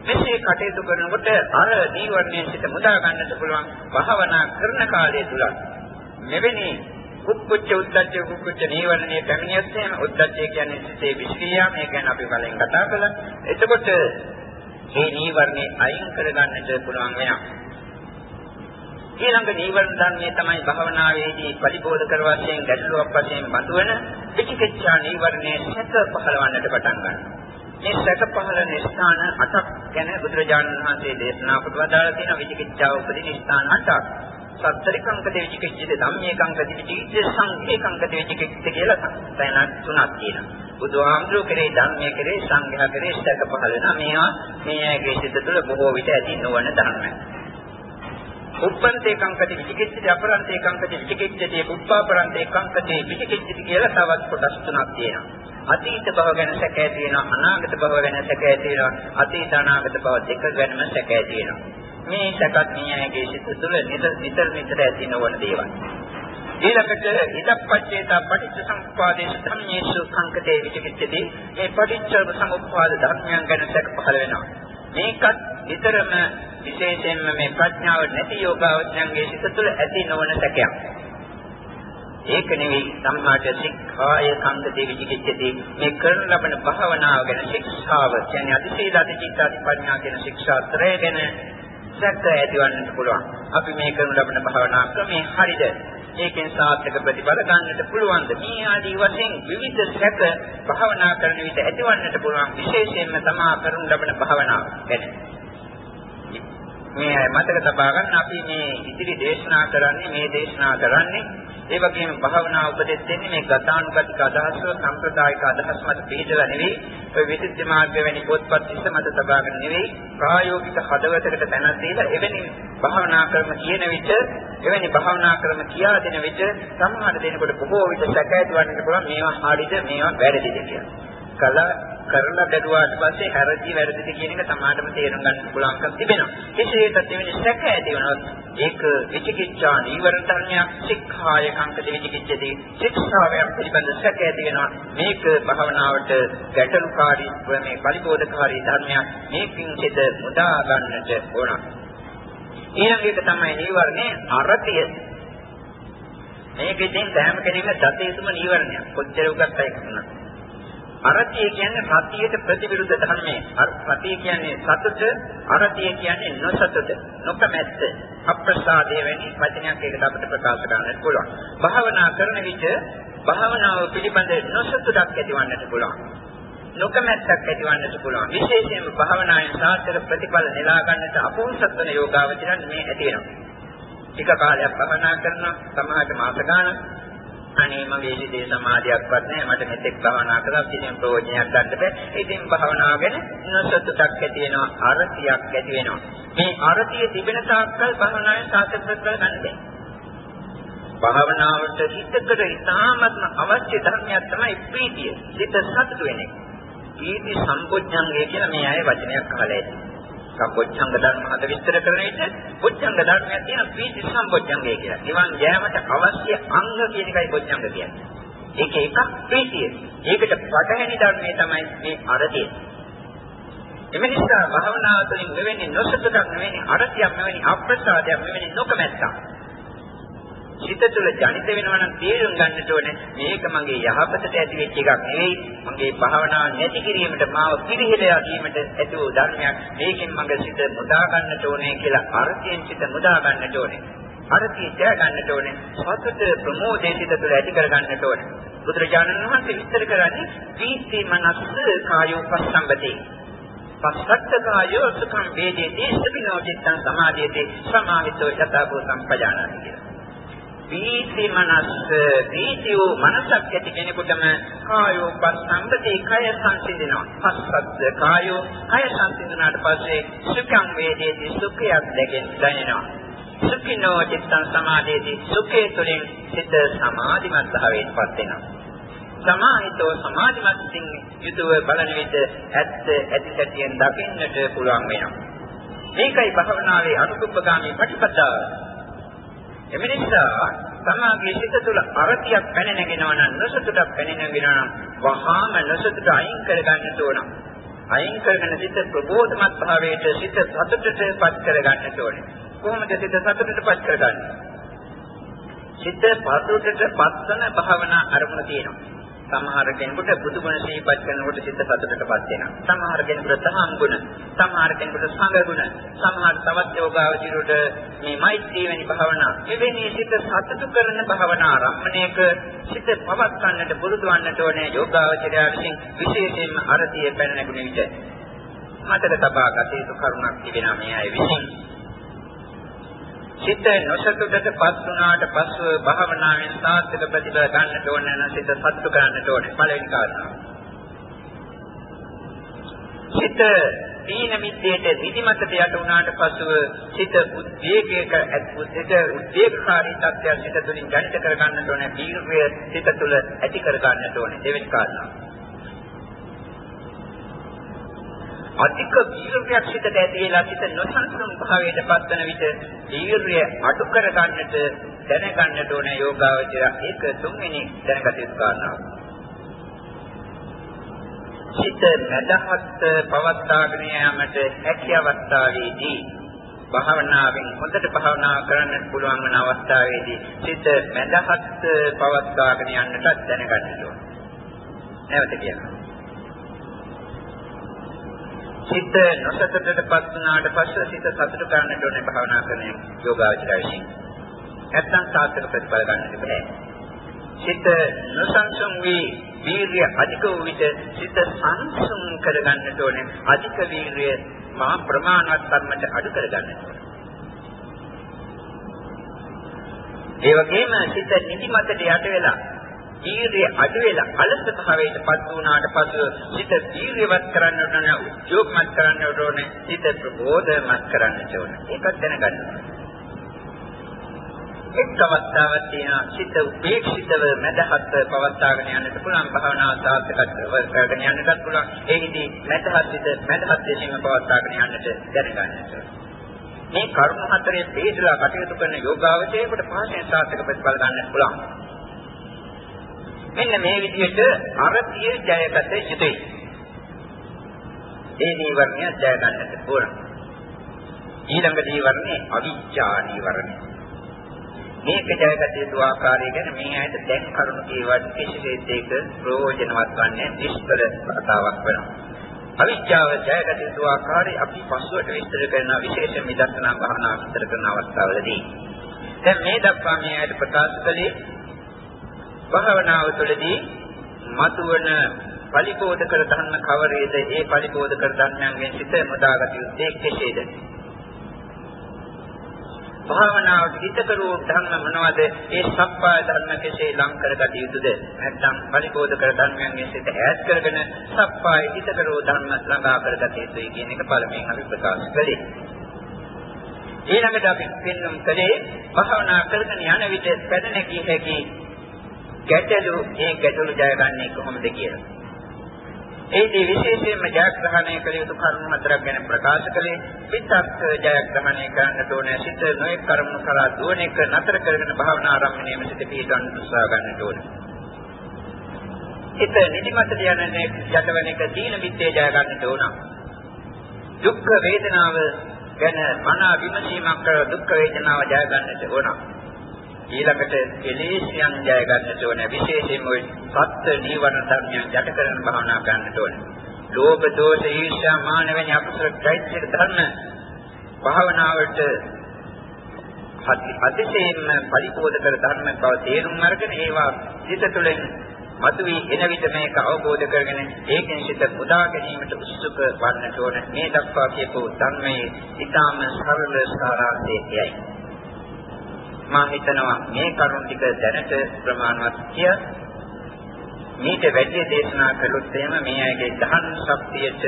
මෙසේ කටයුතු කරනකොට අර නීවරණයෙන් සිත මුදා ගන්නට පුළුවන් භාවනා කරන කාලය තුල මෙවැනි කුක්කුච්ච උද්දච්ච කුක්කුච්ච නීවරණයේ පැමිණියත් එහෙම උද්දච්චය කියන්නේ සිතේ විශ්ක්‍රියා මේ ගැන අපි කලින් කතා කළා. එතකොට මේ නීවරණේ අයින් කරගන්නට පුළුවන් වෙනවා. ඊළඟ නීවරණ ධර්මයේ තමයි භවනාවේදී පරිබෝධ කර වශයෙන් ගැටලුවක් වශයෙන් මතුවන විචිකිච්ඡා නීවරණයේ සැක පහළවන්නට පටන් ගන්නවා. මේ සැක පහළන ස්ථාන අටක් ගැන බුදුරජාණන් වහන්සේ දේශනා කොට වදාළා තියෙන විචිකිච්ඡාව උපදින ස්ථාන අටක්. සත්තරිකංකද විචිකිච්ඡිත ධම්මේකංකද විචිකිච්ඡ සංඝේකංකද විචිකිච්ඡ කියලා තැන තුනක් තියෙනවා. බුදුහාමුදුරුවෝ කරේ ධර්මයේ කරේ සංඝයා කරේ සැක පහළ වෙනවා. මේවා මේ ඇගේ සිත තුළ බොහෝ විට ඇති නොවන ධර්මයි. උප්පන්තේ කංකති විචිකිච්ඡති අපරන්තේ කංකති විචිකිච්ඡති උප්පාපරන්තේ කංකති විචිකිච්ඡති කියලා තවත් කොටස් තුනක් තියෙනවා. අතීත භව ගැන සැකය තියෙනවා අනාගත භව ගැන සැකය තියෙනවා අතීත අනාගත භව දෙක ගැනම සැකය තියෙනවා. මේ සකත් නියයගේ සිත තුළ නිතර නිතර ඇති නොවන දේවල්. ඊළඟට ඉදප්පච්චේත පටිච්ච සමුප්පාදේ ධම්මේසු සංකතේ විචිකිච්ඡති මේ පටිච්ච සමුප්පාද ධර්මයන් ගැන සැක පහළ වෙනවා. මේකත් විතරම විශේෂයෙන්ම මේ ප්‍රඥාව නැති යෝගාවචරයන්ගේ සිත තුළ ඇති නොවන සැකයක්. ඒක නෙවෙයි සම්මාට ශික්ෂාය සංගතේ විචිකිච්ඡති මේ කරන ලබන භාවනාව ගැන ශික්ෂාව කියන්නේ අතිශීල අතිචිත්තාති ප්‍රඥා කියන ශික්ෂා ත්‍රය ගැන සැක ඇතිවන්නට පුළුවන්. අපි මේ කරන ලබන භාවනා ක්‍රමේ හරිද? ඒකෙන් සාර්ථක ප්‍රතිඵල ගන්නට පුළුවන්ද? මේ ආදී වශයෙන් විවිධ සැක භාවනා කරන විට ඇතිවන්නට පුළුවන් විශේෂයෙන්ම තමා කරන ලබන භාවනාව ගැන. මේ මතක තබා ගන්න අපි මේ ඉදිරි දේශනා කරන්නේ මේ දේශනා කරන්නේ ඒ වගේම භාවනා උපදෙස් දෙන්නේ මේ ගතානුගතික අදහස් වල සම්ප්‍රදායික අදහස් මත පිළිදලා නෙවෙයි ඔය විසුද්ධි මාර්ග වැනි පොත්පත් ඉස්ස මත තබාගෙන නෙවෙයි ප්‍රායෝගික හදවතකට තැනක් දීලා එවැනි භාවනා ක්‍රම කියන විට එවැනි භාවනා ක්‍රම කියා දෙන විට සමහර දෙනකොට බොහෝ විට සැක ඇතිවන්නට පුළුවන් මේවා හරිද මේවා වැරදිද කියලා. කළා කරලා බැලුවාට පස්සේ හැරදි වැරදිද කියන එක තමාටම තේරුම් ගන්න පුළුවන්කම තිබෙනවා. කෙසේත් එවැනි සැක ඇති වුණොත් ඒක විචිකිච්ඡා නීවරණ ධර්මයක් සික්ඛාය කංකද විචිකිච්ඡති ශික්ෂාවයන් පිළිබඳ සැක ඇති වෙනවා. මේක භාවනාවට ගැටලුකාරී මේ පරිබෝධකාරී ධර්මයක්. මේකින් සිත මුදා ගන්නට ඕන. ඊළඟ එක තමයි නීවරණේ අරතිය. මේක ඉතින් සෑම කෙනෙක්ම දත යුතුම නීවරණයක්. කොච්චර උගත් අය වුණත්. අරතිය කියන්නේ සතියට ප්‍රතිවිරුද්ධ ධර්මයේ. සතිය කියන්නේ සතුට, අරතිය කියන්නේ නොසතුට, නොකමැත්ත, අප්‍රසාදයේ වැනි වචනයක් ඒකට අපිට ප්‍රකාශ කරන්නත් පුළුවන්. භාවනා කරන විට භාවනාව පිළිබඳ නොසතුටක් ඇතිවන්නට පුළුවන්. නොකමැත්තක් ඇතිවන්නට පුළුවන්. විශේෂයෙන්ම භාවනාවේ සාර්ථක ප්‍රතිඵල නෙලා ගන්නට අපෝසත් වන යෝගාවචරයන් මේ ඇති වෙනවා. ටික කාලයක් භාවනා කරනවා, සමාජ මාස ගානක් අනේ මගේ හිතේ සමාධියක්වත් නැහැ මට මෙතෙක් භවනා කළා කිසිම ප්‍රයෝජනයක් ගන්න බෑ. ඉතින් භවනාව ගැන නොසතුටක් ඇති වෙනවා, අරතියක් ඇති වෙනවා. මේ අරතිය තිබෙන තාක්කල් භවනාවේ සාර්ථක ප්‍රතිඵල ගන්න බෑ. භාවනාවට හිතකට ඉතාමත්ම අවශ්‍ය ධර්මයක් තමයි ප්‍රීතිය. හිත සතුට වෙන එක. ප්‍රීති සම්පොඥංගය කියලා මේ අය වචනයක් අහලා ඇති. සම්පොච්චංග ධර්ම හද විස්තර කරන විට පොච්චංග ධර්මයක් තියෙන පීති සම්පොච්චංගය කියලා. නිවන් යෑමට අවශ්‍ය අංග කියන එකයි පොච්චංග කියන්නේ. ඒක එකක් පීතිය. ඒකට පටහැනි ධර්මයේ තමයි මේ අරතිය. එම නිසා භවනා තුළින් මෙවැනි නොසතුටක් මෙවැනි අරතියක් මෙවැනි අප්‍රසාදයක් මෙවැනි නොකමැත්තක් සිත තුළ ජනිත වෙනවා නම් තේරුම් ගන්නට ඕනේ. මේක මගේ යහපතට ඇති වෙච්ච එකක් නෙවෙයි. මගේ භාවනාව නැති කිරීමට මාව පිළිහෙලා දීමට ඇති වූ ධර්මයක්. මේකෙන් මගේ සිත මුදා ගන්නට ඕනේ කියලා අර්ථයෙන් සිත මුදා ගන්නට ඕනේ. අර්ථය ජය ගන්නට ඕනේ. සතුට ප්‍රමෝදයේ සිත තුළ ඇති කර ගන්නට ඕනේ. බුදුරජාණන් වහන්සේ විස්තර කරන්නේ ප්‍රීති මනස් කායෝ පස්සම්බතේ. පස්සක්ත කායෝ සුඛං වේදේති සුඛිනෝ චිත්තං සමාධියති සමාහිතෝ යථාභූතං පජානාති කියලා. පීති මනස් පීතිය මනසක් ඇති කෙනෙකුටම කායෝ පස්සම්බතේ කය සංසිඳනවා. පස්සද්ද කායෝ කය සංසිඳනාට පස්සේ සුඛං වේදේති සුඛයක් දැකෙන දැනෙනවා. සුඛිනෝ චිත්තං සමාධේති සුඛේ තුළින් සිත සමාධිමත් භාවයට පත් වෙනවා. සමාහිතෝ සමාධිමත්ින් යුතුව බලන විට ඇත්ත ඇති සැටියෙන් දකින්නට පුළුවන් වෙනවා. මේකයි භවනාවේ අනුකම්පගාමී ප්‍රතිපදාව. එම නිසා සමාගයේ සිත තුළ අරතියක් පැන නැගෙනවා නම් නොසතුටක් පැන නැගෙනවා නම් වහාම නොසතුට අයින් කරගන්න ඕන. අයින් කරගෙන සිත ප්‍රබෝධමත් භාවයට සිත සතුටටපත් කරගන්න ඕනේ. කොහොමද සිත සතුටටපත් කරගන්නේ? සිත සතුටටපත් කරන භාවනා අරමුණ තියෙනවා. සමහර කෙනෙකුට බුදුගුණ සිහිපත් කරනකොට සිත සතුටටපත් වෙනවා. සමහර කෙනෙකුට තහම් ගුණ, සමහර කෙනෙකුට සංඝ ගුණ, සමහර තවත් යෝගාවචරයට මේ මෛත්‍රී වැනි භාවනා. මෙවැනි සිත සතුටු කරන භාවනා ආරම්භණයක සිත පවත් ගන්නට පුරුදු වන්නට ඕනේ යෝගාවචරය විසින් විශේෂයෙන්ම අරතිය පැන නැගුණ විට. මතක තබා ගත යුතු කරුණක් තිබෙනවා මේ අය විසින්. සිත නොසතුටට පත් වුණාට පස්සෙ භාවනාවෙන් සාර්ථක ප්‍රතිඵල ගන්නට ඕන නම් සිත සතුට කරන්නට ඕනේ පළවෙනි කාරණාව. සිත දීන මිද්දේට නිදිමතට යට වුණාට පසුව සිත උද්වේගයක සිත උද්වේගකාරී තත්ත්වයක් සිත තුළින් ජනිත කර ගන්නට ඕනේ දීර්ඝය සිත තුළ ඇති කර ගන්නට ඕනේ දෙවෙනි කාරණාව. අධික වීර්යයක් සිතට ඇති වෙලා සිත නොසන්සුන් භාවයට පත්වන විට වීර්යය අඩු කර ගන්නට දැනගන්නට ඕන යෝගාවචරය ඒක තුන්වෙනි දැනගත යුතු කාරණාව. සිත මදහත් පවත්වාගෙන යාමට හැකි අවස්ථාවේදී භාවනාවෙන් හොඳට භාවනා කරන්න පුළුවන් වන අවස්ථාවේදී සිත මදහත් පවත්වාගෙන යන්නට දැනගන්න ඕන. නැවත කියනවා. සිත නොසතටපත් වුණාට පස්සේ සිත සතුට ගන්නට ඕනේ භාවනා කරන යෝගාචරය විසින්. නැත්තම් සාර්ථක ප්‍රතිඵල ගන්නට බෑ. සිත නොසන්සුන් වී වීර්ය අධික වූ විට සිත සංසුන් කරගන්නට ඕනේ. අධික වීර්ය මහා ප්‍රමාණවත් කර්මයට අඩු කරගන්නට ඕනේ. ඒ වගේම සිත නිදිමතට යට වෙලා වීර්යය අඩු වෙලා අලස භාවයට පත් වුණාට පසු සිත වීර්යවත් කරන්නට ඕන උද්‍යෝගමත් කරන්නට ඕන සිත ප්‍රබෝධමත් කරන්නට ඕන ඒකත් දැනගන්න එක් අවස්ථාවක් තියෙනවා සිත උපේක්ෂිතව මදහත් පවත්වාගෙන යන්නට පුළුවන් භාවනාව සාර්ථකව කරගෙන යන්නටත් පුළුවන්. ඒකෙදි මදහත් සිත මදහත් දෙසින්ම පවත්වාගෙන යන්නට දැනගන්නට මේ කර්ම හතරේ බෙදලා කටයුතු කරන යෝගාවචරයේකට පහසෙන් සාර්ථක ප්‍රතිඵල ගන්නත් පුළුවන්. මෙන්න මේ විදිහට අරතිය ජයගත යුතුයි. ඒ නීවරණය ජය ගන්නට ඕන. ඊළඟ නීවරණේ අවිජ්ජා නීවරණය. මේක ජයගත යුතු ආකාරය ගැන මේ ඇයිද දැන් කරුණු කියවත් කිසිසේත් ඒක ප්‍රයෝජනවත් වන්නේ නිෂ්කල කතාවක් වෙනවා. අවිජ්ජාව ජයගත යුතු ආකාරය අපි පසුවට විස්තර කරන විශේෂ මිදස්සනා භාවනා විස්තර කරන අවස්ථාවලදී දැන් මේ දක්වා මේ ඇයිද ප්‍රකාශ කළේ භාවනාව තුළදී මතුවන පරිපෝධ කර ධර්ම කවරේද? ඒ පරිපෝධ කර ධර්මයන්ගෙන් සිත මුදාගත යුත්තේ කෙසේද? භාවනාවට හිතකරෝ ධර්ම මොනවද? ඒ සප්පාය ධර්ම කෙසේ ලං කරගත යුතුද? නැත්නම් පරිපෝධ කර ධර්මයන්ගෙන් සිත ඈත් කරගෙන සප්පාය හිතකරෝ ධර්ම ළඟා කරගත යුතුයි කියන එක පළමුවෙන් අපි ප්‍රකාශ කළේ. ඊළඟට අපි පෙන්වුම් කළේ භාවනා කරගෙන යන විට පැන නැගී හැකි ගැටලු ඒ ගැටලු ජයගන්නේ කොහොමද කියලා. ඒදී විශේෂයෙන්ම ජයග්‍රහණය කළ යුතු කරුණු හතරක් ගැන ප්‍රකාශ කළේ පිටක් ජයග්‍රහණය කරන්නට ඕනේ සිත නොයෙක් කරුණු කරා දුවන එක නතර කරගෙන භාවනා ආරම්භණයම සිට පිටවන්න උත්සාහ ගන්නට ඕනේ. හිත නිදිමතට යන්නේ යටවන එක දීන මිත්‍යේ ජය ගන්නට ඕන. දුක් වේදනාව ගැන මන විමසීමක් කර දුක් වේදනාව ජය ගන්නට ඕන. ඊළඟට කෙලෙස්යන් ජය ගන්නට ඕන. විශේෂයෙන්ම ওই සත්ත්ව නීවරණ ධර්මයන් යට කරන භාවනා කරන්නට ඕන. ලෝභ දෝෂ ඊර්ෂ්‍යා මාන වැනි අකුසල චෛත්‍ය ධර්ම භාවනාවට අතිශයින්ම පරිපෝධ කර ධර්ම බව තේරුම් අරගෙන ඒවා සිත තුළින් මතුවී එන විට මේක අවබෝධ කරගෙන ඒකෙන් සිත පුදා ගැනීමට උත්සුක වන්නට ඕන. මේ දක්වා කියපු ධර්මයේ ඊටාම සරල සාරාංශයයි මා හිතනවා මේ කරුණ ටික දැනට ප්‍රමාණවත් කිය. මේක වැඩි දේශනා කළොත් එහෙම මේ අයගේ දහන් ශක්තියට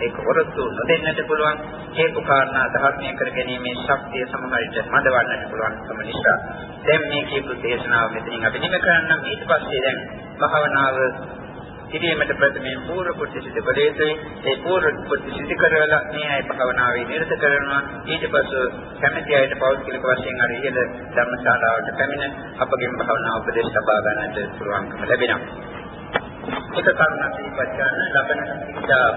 ඒක වරතු නොදෙන්නට පුළුවන්. හේතු කාරණා ධර්මයේ කර ගැනීමේ ශක්තිය සමහරවිට මදවන්නට පුළුවන්කම නිසා. දැන් මේ කියපු දේශනාව මෙතනින් අපි නිම කරන්න ඊට පස්සේ දැන් භාවනාව කිරීමට ප්‍රථමයෙන් පූර්ව කුටි සිදු කළ යුතුයි. ඒ පූර්ව කුටි සිදු කරලා මේ අය භාවනාවේ නිරත කරනවා. ඊට පස්ව කැමැති අයට පෞද්ගලික වශයෙන් අර ඉහළ ධර්මශාලාවට පැමිණ අපගේ භාවනා උපදේශ ලබා ගන්නට පුළුවන්කම ලැබෙනවා. එක කරුණක් ඉපත් ගන්න ලබන ඉච්ඡා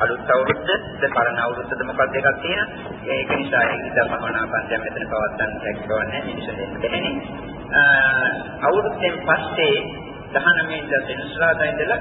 අලුත් අවුරුද්ද පරණ අවුරුද්දද මොකක්ද එකක් තියෙනවා. ඒක නිසා ඒක භාවනා පන්තියක් මෙතන පවත්වන්න හැකියාවක් නැහැ. මිනිස්සු දෙන්න බැහැනේ. අවුරුද්දෙන් පස්සේ 19 ඉඳලා සෙනසුරාදා ඉඳලා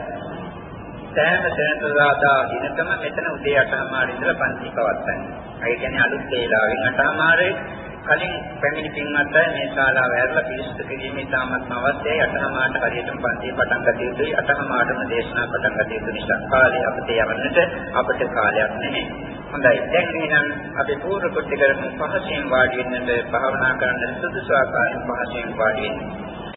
සෑම සෙනසුරාදා දිනකම මෙතන උදේ 8:00 ඉඳලා පන්ති පවත්වන්නේ. ඒ කියන්නේ අලුත් වේලාවෙන් 8:00 කලින් පැමිණි පින්වත් අය මේ ශාලාව ඇරලා පිළිස්සු කිරීම ඉතාමත්ම අවශ්‍යයි. 8:00ට හරියටම පන්ති පටන් ගත යුතුයි. 8:00ටම දේශනා පටන් ගත යුතු නිසා කාලය අපිට යවන්නට අපිට කාලයක් නැහැ. හොඳයි. දැන් එහෙනම් අපි පූර්ව කොට කරමු පහසෙන් වාඩි වෙන්නට භාවනා කරන්න සුදුසු ආකාරයෙන් පහසෙන් වාඩි වෙන්න.